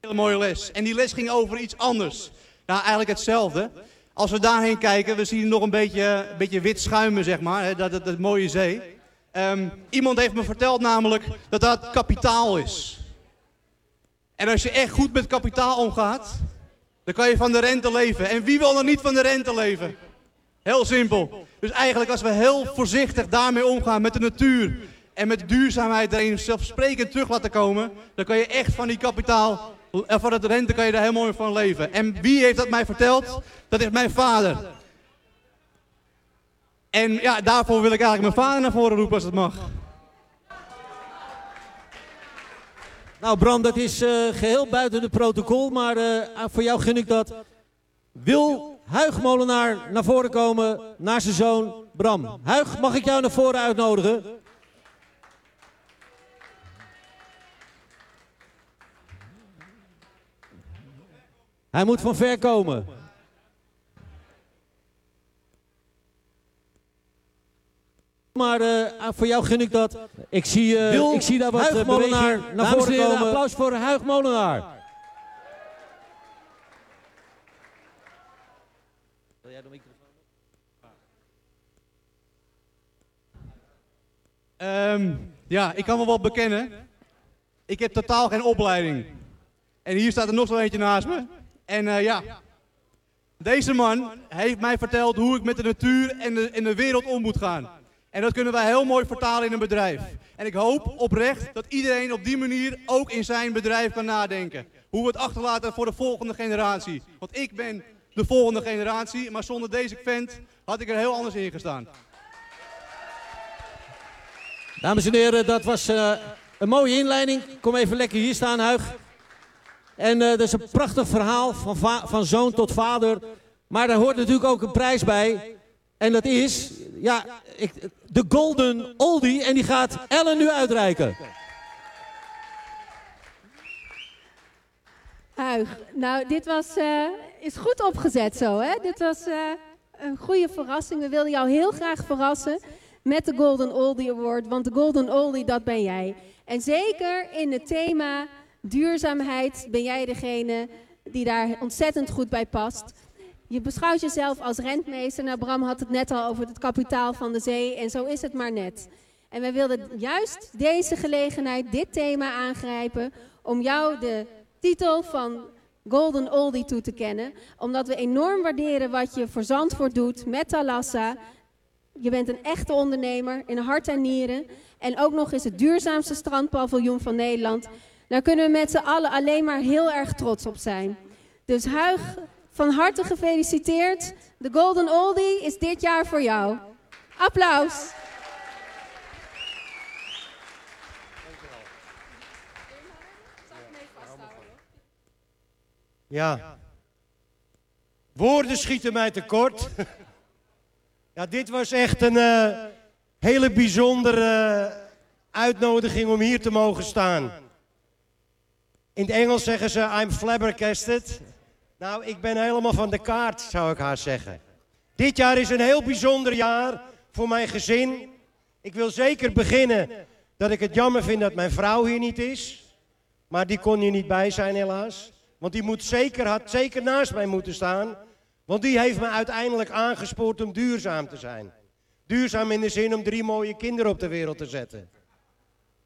Hele mooie les. En die les ging over iets anders. Nou, eigenlijk hetzelfde. Als we daarheen kijken, we zien nog een beetje, beetje wit schuimen, zeg maar. Dat, dat, dat mooie zee. Ehm, iemand heeft me verteld namelijk dat dat kapitaal is. En als je echt goed met kapitaal omgaat, dan kan je van de rente leven. En wie wil er niet van de rente leven? Heel simpel. Dus eigenlijk als we heel voorzichtig daarmee omgaan met de natuur en met duurzaamheid erin zelfsprekend terug laten komen, dan kan je echt van die kapitaal, en van de rente kan je daar heel mooi van leven. En wie heeft dat mij verteld? Dat is mijn vader. En ja, daarvoor wil ik eigenlijk mijn vader naar voren roepen als het mag. Nou Bram, dat is eh, geheel buiten het protocol, maar eh, voor jou gun ik dat. Wil Huig Molenaar naar voren komen naar zijn zoon Bram? Huig, mag ik jou naar voren uitnodigen? Hij moet van ver komen. Maar eh, voor jou gun ik dat. Ik zie, eh, Wil ik zie daar wat Huig eh, Molenaar beweging naar voren komen. applaus voor Huig Molenaar. Ehm, ja, ik kan me wel bekennen. Ik heb totaal geen opleiding. En hier staat er nog zo eentje naast me. En eh, ja, deze man heeft mij verteld hoe ik met de natuur en de, en de wereld om moet gaan. En dat kunnen wij heel mooi vertalen in een bedrijf. En ik hoop oprecht dat iedereen op die manier ook in zijn bedrijf kan nadenken. Hoe we het achterlaten voor de volgende generatie. Want ik ben de volgende generatie, maar zonder deze vent had ik er heel anders in gestaan. Dames en heren, dat was eh, een mooie inleiding. Kom even lekker hier staan, Huig. En eh, dat is een prachtig verhaal van, va- van zoon tot vader. Maar daar hoort natuurlijk ook een prijs bij. En dat is, ja, ik, de Golden Oldie. En die gaat Ellen nu uitreiken. Huig, nou dit was, eh, is goed opgezet zo hè. Dit was eh, een goede verrassing. We wilden jou heel graag verrassen met de Golden Oldie Award. Want de Golden Oldie, dat ben jij. En zeker in het thema duurzaamheid ben jij degene die daar ontzettend goed bij past. Je beschouwt jezelf als rentmeester. Nou, Bram had het net al over het kapitaal van de zee. En zo is het maar net. En wij wilden juist deze gelegenheid, dit thema aangrijpen. Om jou de titel van Golden Oldie toe te kennen. Omdat we enorm waarderen wat je voor Zandvoort doet met Talassa. Je bent een echte ondernemer in hart en nieren. En ook nog eens het duurzaamste strandpaviljoen van Nederland. Daar kunnen we met z'n allen alleen maar heel erg trots op zijn. Dus Huig, van harte gefeliciteerd. De Golden Oldie is dit jaar voor jou. Applaus. Ja. Woorden schieten mij tekort. [laughs] ja, dit was echt een eh, hele bijzondere uitnodiging om hier te mogen staan. In het Engels zeggen ze I'm flabbergasted. Nou, ik ben helemaal van de kaart, zou ik haar zeggen. Dit jaar is een heel bijzonder jaar voor mijn gezin. Ik wil zeker beginnen dat ik het jammer vind dat mijn vrouw hier niet is. Maar die kon hier niet bij zijn helaas. Want die moet zeker, had zeker naast mij moeten staan. Want die heeft me uiteindelijk aangespoord om duurzaam te zijn. Duurzaam in de zin om drie mooie kinderen op de wereld te zetten.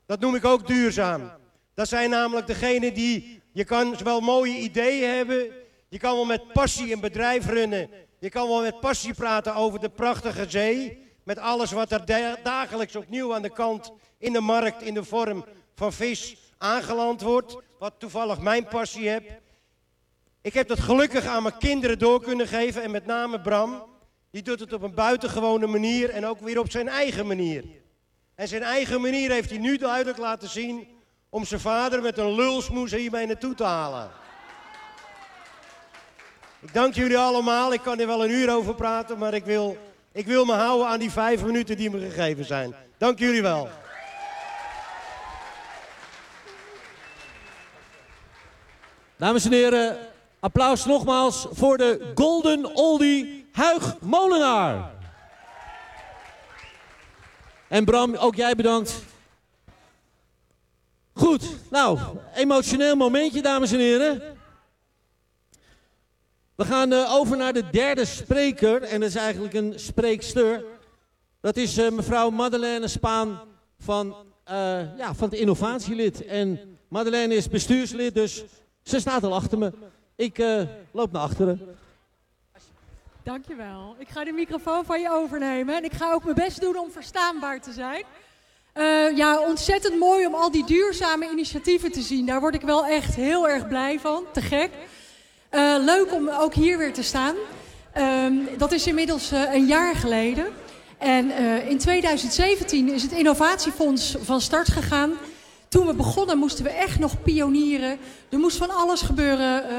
Dat noem ik ook duurzaam. Dat zijn namelijk degenen die, je kan wel mooie ideeën hebben. Je kan wel met passie een bedrijf runnen. Je kan wel met passie praten over de prachtige zee. Met alles wat er da- dagelijks opnieuw aan de kant in de markt in de vorm van vis aangeland wordt. Wat toevallig mijn passie heb. Ik heb dat gelukkig aan mijn kinderen door kunnen geven. En met name Bram. Die doet het op een buitengewone manier en ook weer op zijn eigen manier. En zijn eigen manier heeft hij nu duidelijk laten zien om zijn vader met een lulsmoes hiermee naartoe te halen. Ik dank jullie allemaal. Ik kan er wel een uur over praten, maar ik wil, ik wil me houden aan die vijf minuten die me gegeven zijn. Dank jullie wel. Dames en heren, applaus nogmaals voor de Golden Oldie Huig Molenaar. En Bram, ook jij bedankt. Goed, nou, emotioneel momentje, dames en heren. We gaan eh, over naar de derde spreker, en dat is eigenlijk een spreekster. Dat is eh, mevrouw Madeleine Spaan van, eh, ja, van het innovatielid. En Madeleine is bestuurslid, dus ze staat al achter me. Ik loop naar achteren. Dankjewel. Ik ga de microfoon van je overnemen en ik ga ook mijn best doen om verstaanbaar te zijn. Ja, ontzettend mooi om al die duurzame initiatieven te zien. Daar word ik wel echt heel erg blij van. Te gek. Eh, leuk om ook hier weer te staan. Ehm, dat is inmiddels eh, een jaar geleden. En eh, in 2017 is het Innovatiefonds van start gegaan. Toen we begonnen moesten we echt nog pionieren. Er moest van alles gebeuren. eh,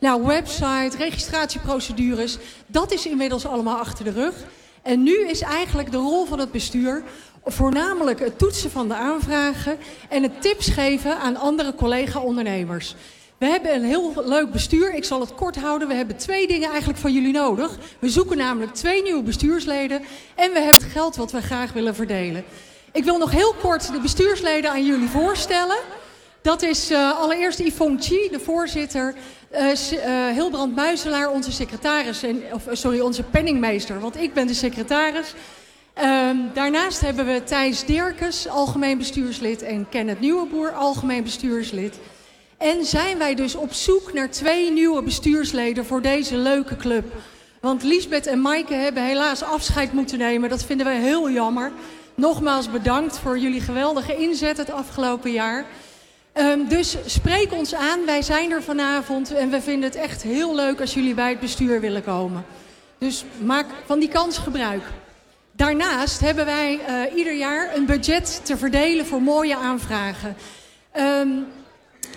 nou, website, registratieprocedures. Dat is inmiddels allemaal achter de rug. En nu is eigenlijk de rol van het bestuur voornamelijk het toetsen van de aanvragen en het tips geven aan andere collega-ondernemers. We hebben een heel leuk bestuur. Ik zal het kort houden. We hebben twee dingen eigenlijk van jullie nodig. We zoeken namelijk twee nieuwe bestuursleden en we hebben het geld wat we graag willen verdelen. Ik wil nog heel kort de bestuursleden aan jullie voorstellen. Dat is eh, allereerst Yvonne Chi, de voorzitter. S- eh, Hilbrand Muizelaar, onze secretaris. En, of, sorry, onze penningmeester, want ik ben de secretaris. Ehm, daarnaast hebben we Thijs Dirkes, algemeen bestuurslid. En Kenneth Nieuweboer, algemeen bestuurslid. En zijn wij dus op zoek naar twee nieuwe bestuursleden voor deze leuke club. Want Liesbeth en Maaike hebben helaas afscheid moeten nemen. Dat vinden wij heel jammer. Nogmaals bedankt voor jullie geweldige inzet het afgelopen jaar. Ehm, dus spreek ons aan. Wij zijn er vanavond en we vinden het echt heel leuk als jullie bij het bestuur willen komen. Dus maak van die kans gebruik. Daarnaast hebben wij eh, ieder jaar een budget te verdelen voor mooie aanvragen. Ehm,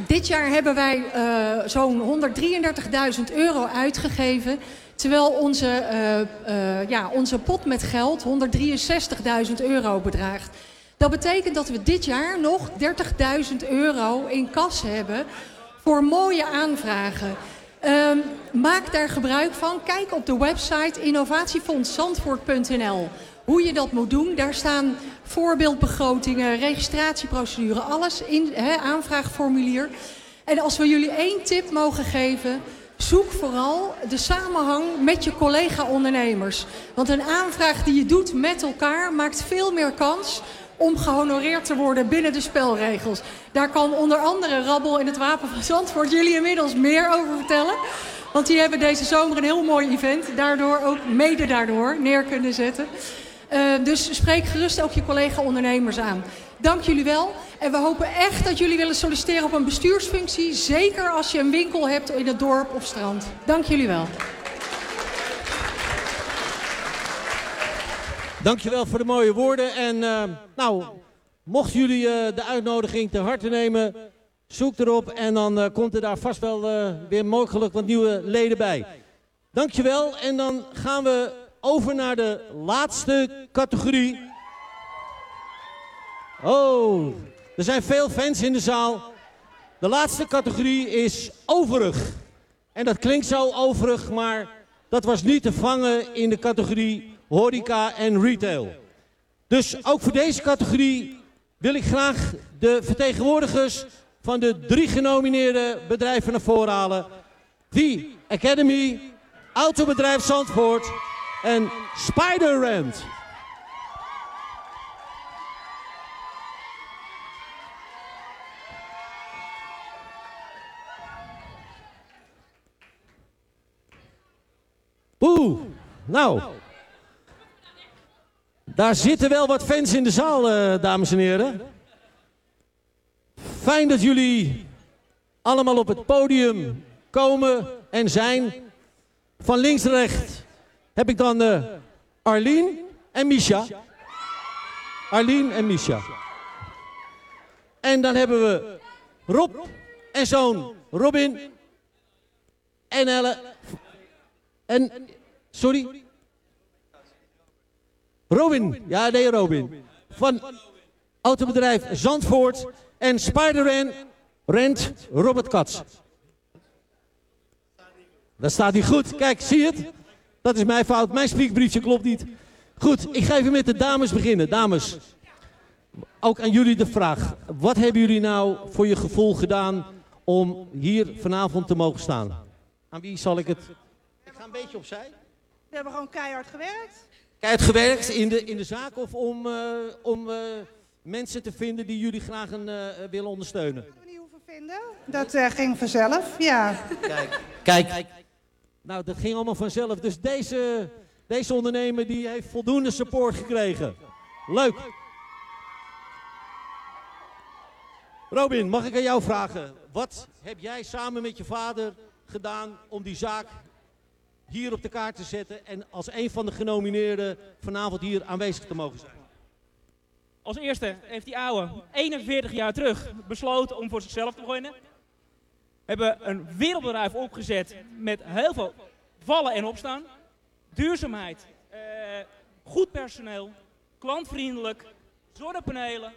dit jaar hebben wij eh, zo'n 133.000 euro uitgegeven. Terwijl onze, eh, eh, ja, onze pot met geld 163.000 euro bedraagt. Dat betekent dat we dit jaar nog 30.000 euro in kas hebben voor mooie aanvragen. Ehm, maak daar gebruik van. Kijk op de website innovatiefondszandvoort.nl hoe je dat moet doen. Daar staan voorbeeldbegrotingen, registratieprocedure, alles in, aanvraagformulier. En als we jullie één tip mogen geven, zoek vooral de samenhang met je collega-ondernemers. Want een aanvraag die je doet met elkaar maakt veel meer kans om gehonoreerd te worden binnen de spelregels. Daar kan onder andere Rabbel in het Wapen van Zandvoort jullie inmiddels meer over vertellen. Want die hebben deze zomer een heel mooi event, daardoor ook mede daardoor, neer kunnen zetten. Eh, dus spreek gerust ook je collega-ondernemers aan. Dank jullie wel. En we hopen echt dat jullie willen solliciteren op een bestuursfunctie. Zeker als je een winkel hebt in het dorp of strand. Dank jullie wel. Dankjewel voor de mooie woorden. En eh, nou, mochten jullie eh, de uitnodiging ter harte nemen, zoek erop. En dan komt er daar vast wel weer mogelijk wat nieuwe leden bij. Dankjewel. En dan gaan we over naar de laatste categorie. Oh, er zijn veel fans in de zaal. De laatste categorie is overig. En dat klinkt zo overig, maar dat was niet te vangen in de categorie horeca en retail. Dus ook voor deze categorie wil ik graag de vertegenwoordigers van de drie genomineerde bedrijven naar voren halen. The Academy, Autobedrijf Zandvoort en Spider-Rand. Oeh, nou. Daar zitten wel wat fans in de zaal, eh, dames en heren. Fijn dat jullie allemaal op het podium komen en zijn. Van links naar rechts heb ik dan eh Arlene en Misha. Arlene en Misha. En dan hebben we Rob en zoon Robin en Elle. En, sorry? Robin, ja nee Robin. Van autobedrijf Zandvoort en Spider-Man rent Robert Katz. Daar staat hij goed. Kijk, zie je het? Dat is mijn fout. Mijn spiekbriefje klopt niet. Goed, ik ga even met de dames beginnen. Dames, ook aan jullie de vraag. Wat hebben jullie nou voor je gevoel gedaan om hier vanavond te mogen staan? Aan wie zal ik het... Ik ga een beetje opzij. We hebben gewoon keihard gewerkt. Keihard gewerkt in de, in de zaak of om, eh, om eh, mensen te vinden die jullie graag een, eh, willen ondersteunen? Vinden? Dat ging vanzelf, ja. Kijk, nou dat ging allemaal vanzelf. Dus deze, deze ondernemer die heeft voldoende support gekregen. Leuk. Robin, mag ik aan jou vragen? Wat heb jij samen met je vader gedaan om die zaak hier op de kaart te zetten en als een van de genomineerden vanavond hier aanwezig te mogen zijn? Als eerste heeft die oude 41 jaar terug besloten om voor zichzelf te beginnen. Hebben een wereldbedrijf opgezet met heel veel vallen en opstaan. Duurzaamheid, eh, goed personeel, klantvriendelijk, zonnepanelen,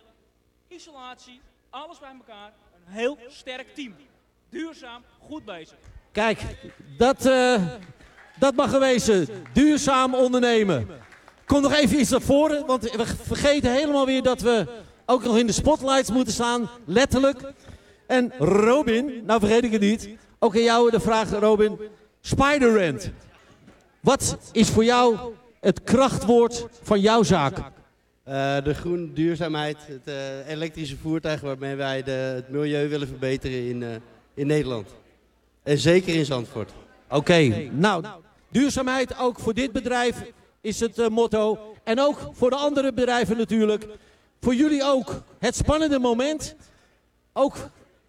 isolatie, alles bij elkaar. Een heel sterk team. Duurzaam, goed bezig. Kijk, dat, eh, dat mag gewezen. Duurzaam ondernemen. Kom nog even iets naar voren, want we vergeten helemaal weer dat we ook nog in de spotlights moeten staan, letterlijk. En Robin, nou vergeet ik het niet. Ook aan jou de vraag, Robin. Spiderrand. Wat is voor jou het krachtwoord van jouw zaak? Eh, de groen duurzaamheid, het eh, elektrische voertuig waarmee wij de, het milieu willen verbeteren in, eh, in Nederland. En zeker in Zandvoort. Oké, nou, duurzaamheid ook voor dit bedrijf is het motto. En ook voor de andere bedrijven natuurlijk. Voor jullie ook het spannende moment. Ook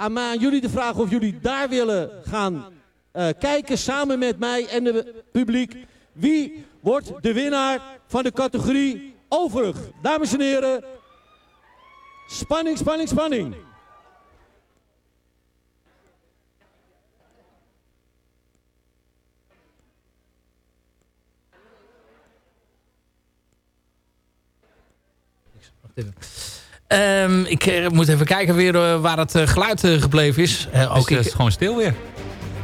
aan, aan jullie de vraag of jullie daar willen gaan eh, kijken samen met mij en het publiek. Wie wordt de winnaar van de categorie overig? Dames en heren, spanning, spanning, spanning. Ehm, ik eh, moet even kijken weer eh, waar het eh, geluid gebleven is. Ook het ik, is gewoon stil weer.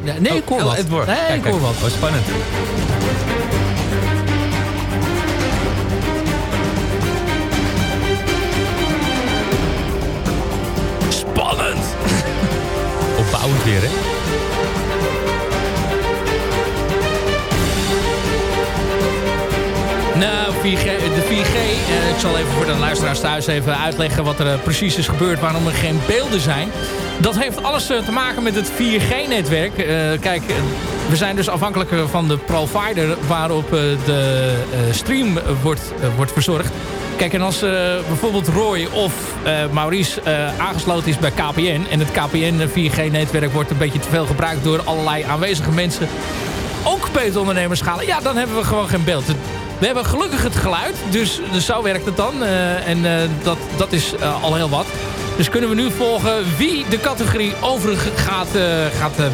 Ja, nee, ik hoor Oh, wat. het wordt. Nee, Kijk, ik hoor wat. Oh, spannend. Spannend. [laughs] Opbouwend weer, hè? Nou, 4G, de 4G, eh, ik zal even voor de luisteraars thuis even uitleggen wat er eh, precies is gebeurd, waarom er geen beelden zijn. Dat heeft alles eh, te maken met het 4G-netwerk. kijk, eh, we zijn dus afhankelijk van de provider waarop de stream wordt, wordt verzorgd. Kijk, en als bijvoorbeeld Roy of Maurice aangesloten is bij KPN... en het KPN 4G-netwerk wordt een beetje te veel gebruikt door allerlei aanwezige mensen ook betondernemers schalen, ja, dan hebben we gewoon geen beeld. We hebben gelukkig het geluid, dus, dus zo werkt het dan. Eh, en eh, dat, dat is eh, al heel wat. Dus kunnen we nu volgen wie de categorie overig gaat, gaat eh,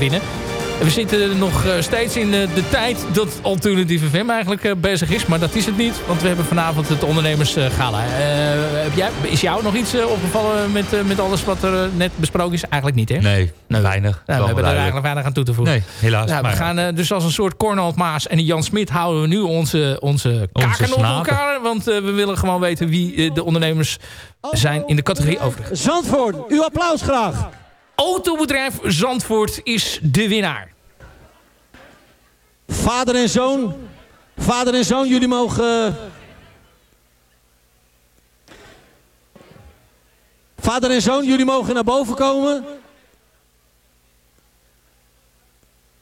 We zitten nog eh, steeds in eh, de tijd dat Alternative FM eigenlijk eh, bezig is. Maar dat is het niet, want we hebben vanavond het ondernemersgala. Eh heb jij, is jou nog iets opgevallen met, met alles wat er net besproken is? Eigenlijk niet, hè? Nee, weinig. Nou, we hebben er eigenlijk weinig aan toe te voegen. Nee, helaas. Ja, we maar- gaan dus als een soort Cornald Maas en Jan Smit houden we nu onze, onze kaken op elkaar. Want eh, we willen gewoon weten wie de ondernemers zijn in de categorie overigens. Zandvoort, uw applaus graag. Autobedrijf Zandvoort is de winnaar. Vader en zoon. Vader en zoon, jullie mogen... Vader en zoon, jullie mogen naar boven komen.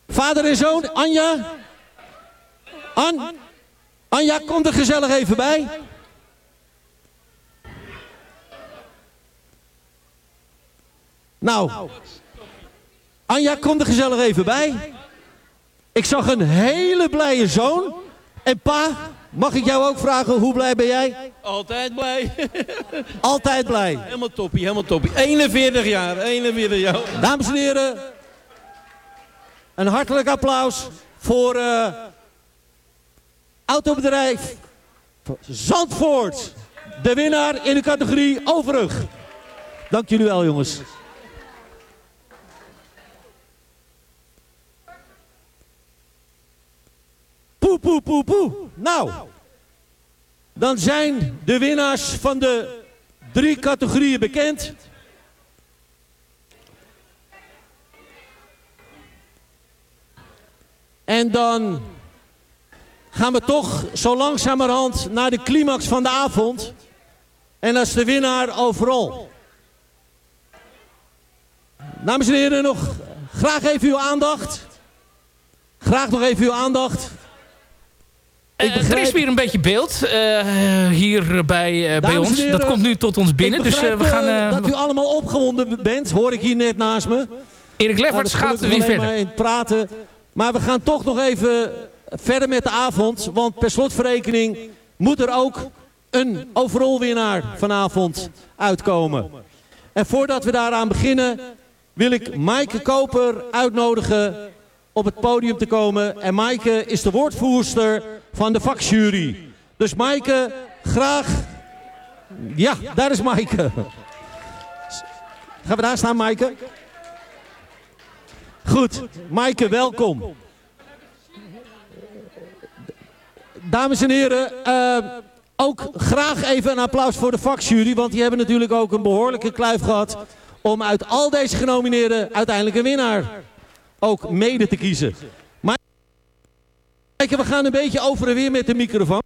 Vader en zoon, Anja. An, Anja, kom er gezellig even bij. Nou, Anja, kom er gezellig even bij. Ik zag een hele blije zoon. En pa, mag ik jou ook vragen, hoe blij ben jij? Altijd blij. [laughs] Altijd blij. Helemaal toppie, helemaal toppie. 41 jaar, 41 jaar. Dames en heren, een hartelijk applaus voor eh, autobedrijf Zandvoort. De winnaar in de categorie overig. Dank jullie wel jongens. Poe, poe, poe, poe. Nou, dan zijn de winnaars van de drie categorieën bekend. En dan gaan we toch zo langzamerhand naar de climax van de avond. En dat is de winnaar overal. Dames en heren, nog graag even uw aandacht. Graag nog even uw aandacht. Eh, er is weer een beetje beeld eh, hier bij, eh, bij ons. heren, dat komt nu tot ons binnen. Ik Dus eh, we begrijp, gaan... eh, eh, dat u allemaal opgewonden bent, hoor ik hier net naast me. Erik Lefferts gaat weer verder. maar in praten. Maar we gaan toch nog even verder met de avond. Want per slotverrekening moet er ook een overall winnaar vanavond uitkomen. En voordat we daaraan beginnen wil ik Maaike Koper uitnodigen op het podium te komen. En Maaike is de woordvoerster van de vakjury. Dus Maaike, graag... Ja, daar is Maaike. Gaan we daar staan, Maaike? Goed, Maaike, welkom. Dames en heren, eh, ook graag even een applaus voor de vakjury. Want die hebben natuurlijk ook een behoorlijke kluif gehad om uit al deze genomineerden uiteindelijk een winnaar ook mede te kiezen. Kijk, we gaan een beetje over en weer met de microfoon.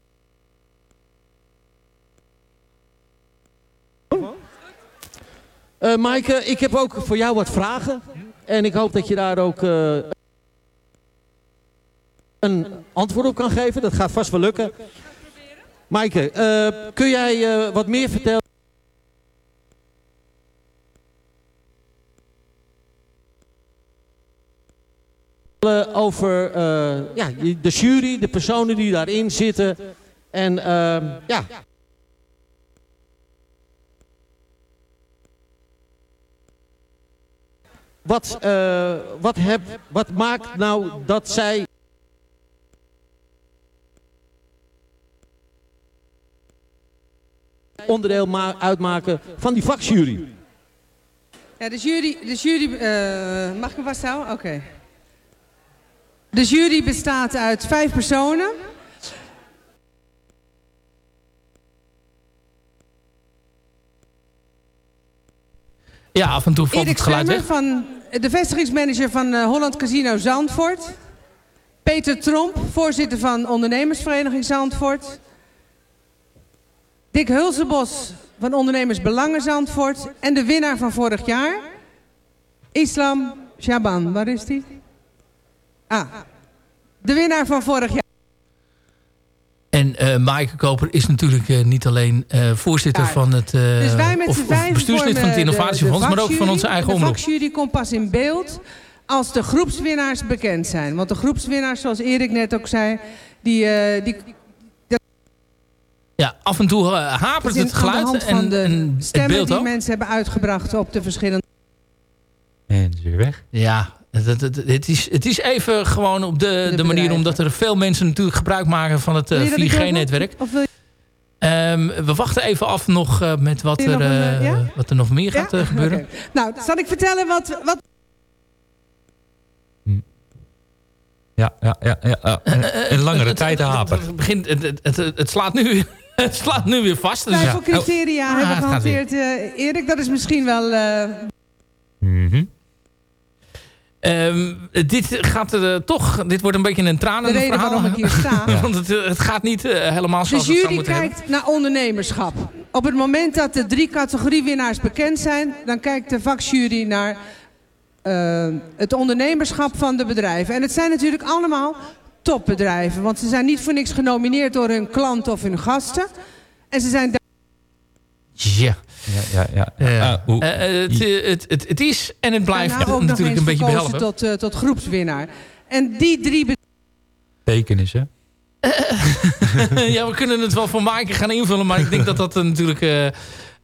Eh Maaike, ik heb ook voor jou wat vragen. En ik hoop dat je daar ook eh, een antwoord op kan geven. Dat gaat vast wel lukken. Maaike, eh, kun jij wat meer vertellen? Over eh, ja, de jury, de personen die daarin zitten. En ehm, ja, Wat, eh, wat, heb, wat maakt nou dat zij... onderdeel ma- uitmaken van die vakjury? Ja, de jury, de jury eh, mag ik hem vasthouden? Oké. De jury bestaat uit vijf personen. Ja, af en toe valt Erik het geluid Zwemmer weg. van de vestigingsmanager van eh, Holland Casino Zandvoort. Peter Tromp, voorzitter van ondernemersvereniging Zandvoort. Dick Hulsebos van Ondernemers Belangen Zandvoort. En de winnaar van vorig jaar, Islam Shaban. Waar is die? Ah, de winnaar van vorig jaar. En eh Maaike Koper is natuurlijk eh, niet alleen eh, voorzitter van het... eh, Dus wij met of, bestuurslid van het de- Innovatiefonds, de maar ook van onze eigen De omroep. vakjury komt pas in beeld als de groepswinnaars bekend zijn. Want de groepswinnaars, zoals Erik net ook zei, die... eh, die Ja, af en toe hapert het aan de geluid hand van en, de en het stemmen beeld die ook. mensen hebben uitgebracht op de verschillende... En is weer weg. Ja, het, het, het, het is, het is even gewoon op de, de, manier... omdat er veel mensen natuurlijk gebruik maken van het eh, Wil je dat ik doorga? 4G-netwerk. Of wil je- Ehm, we wachten even af nog eh, met wat er, nog een, eh, eh, ja? wat er nog meer gaat eh, gebeuren. Nou, zal ik vertellen wat... wat Ja, ja, ja. ja, ja. Eh, Een langere het- tijd te het- haper. Het, begint, het, het, slaat nu, [laughs] het slaat nu weer vast. Dus Vijf ja. criteria Oh. hebben Ah, weer. gehanteerd. eh, Erik, dat is misschien wel... eh, Mhm. Ehm, dit gaat er toch, dit wordt een beetje een tranende De reden waarom ik hier sta. [laughs] Want het, eh, het gaat niet eh, helemaal De zoals het zou jury moeten hebben. kijkt naar ondernemerschap. Op het moment dat de drie categoriewinnaars bekend zijn, dan kijkt de vakjury naar eh, het ondernemerschap van de bedrijven. En het zijn natuurlijk allemaal topbedrijven, want ze zijn niet voor niks genomineerd door hun klanten of hun gasten. En ze zijn Ja. Ja, ja, ja. Eh, het, eh, het, het, het is en het blijft ook natuurlijk een beetje behelpen. tot, eh, tot groepswinnaar. En die drie be- Tekenissen. [laughs] ja, we kunnen het wel voor Maaike gaan invullen, maar ik denk dat dat natuurlijk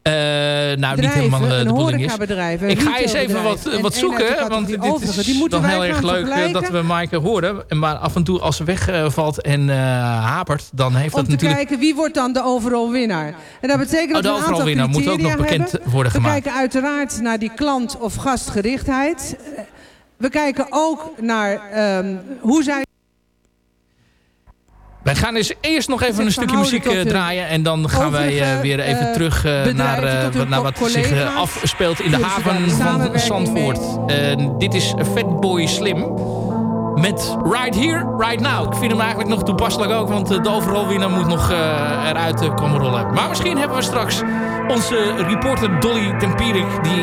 eh, eh, nou, niet helemaal eh, de bedoeling is. Ik ga eens even wat, en wat zoeken, want dit overige. is Die dan heel erg leuk eh, dat we Maaike horen. En Maar af en toe als ze wegvalt en eh, hapert, dan heeft om dat te natuurlijk... kijken wie wordt dan de overall winnaar. En dat betekent Oh, dat we een aantal winnaar moet ook nog bekend hebben. worden We gemaakt. kijken uiteraard naar die klant- of gastgerichtheid. We kijken ook naar ehm, hoe zij... Wij gaan dus eerst nog even een stukje muziek eh, draaien. En dan gaan wij eh, weer even eh, terug naar, naar wat zich afspeelt in de haven van Zandvoort. Dit is Fatboy Slim. Met Right Here, Right Now. Ik vind hem eigenlijk nog toepasselijk ook. Want de overal winnaar moet nog eruit komen rollen. Maar misschien hebben we straks onze reporter Dolly Tempierik... die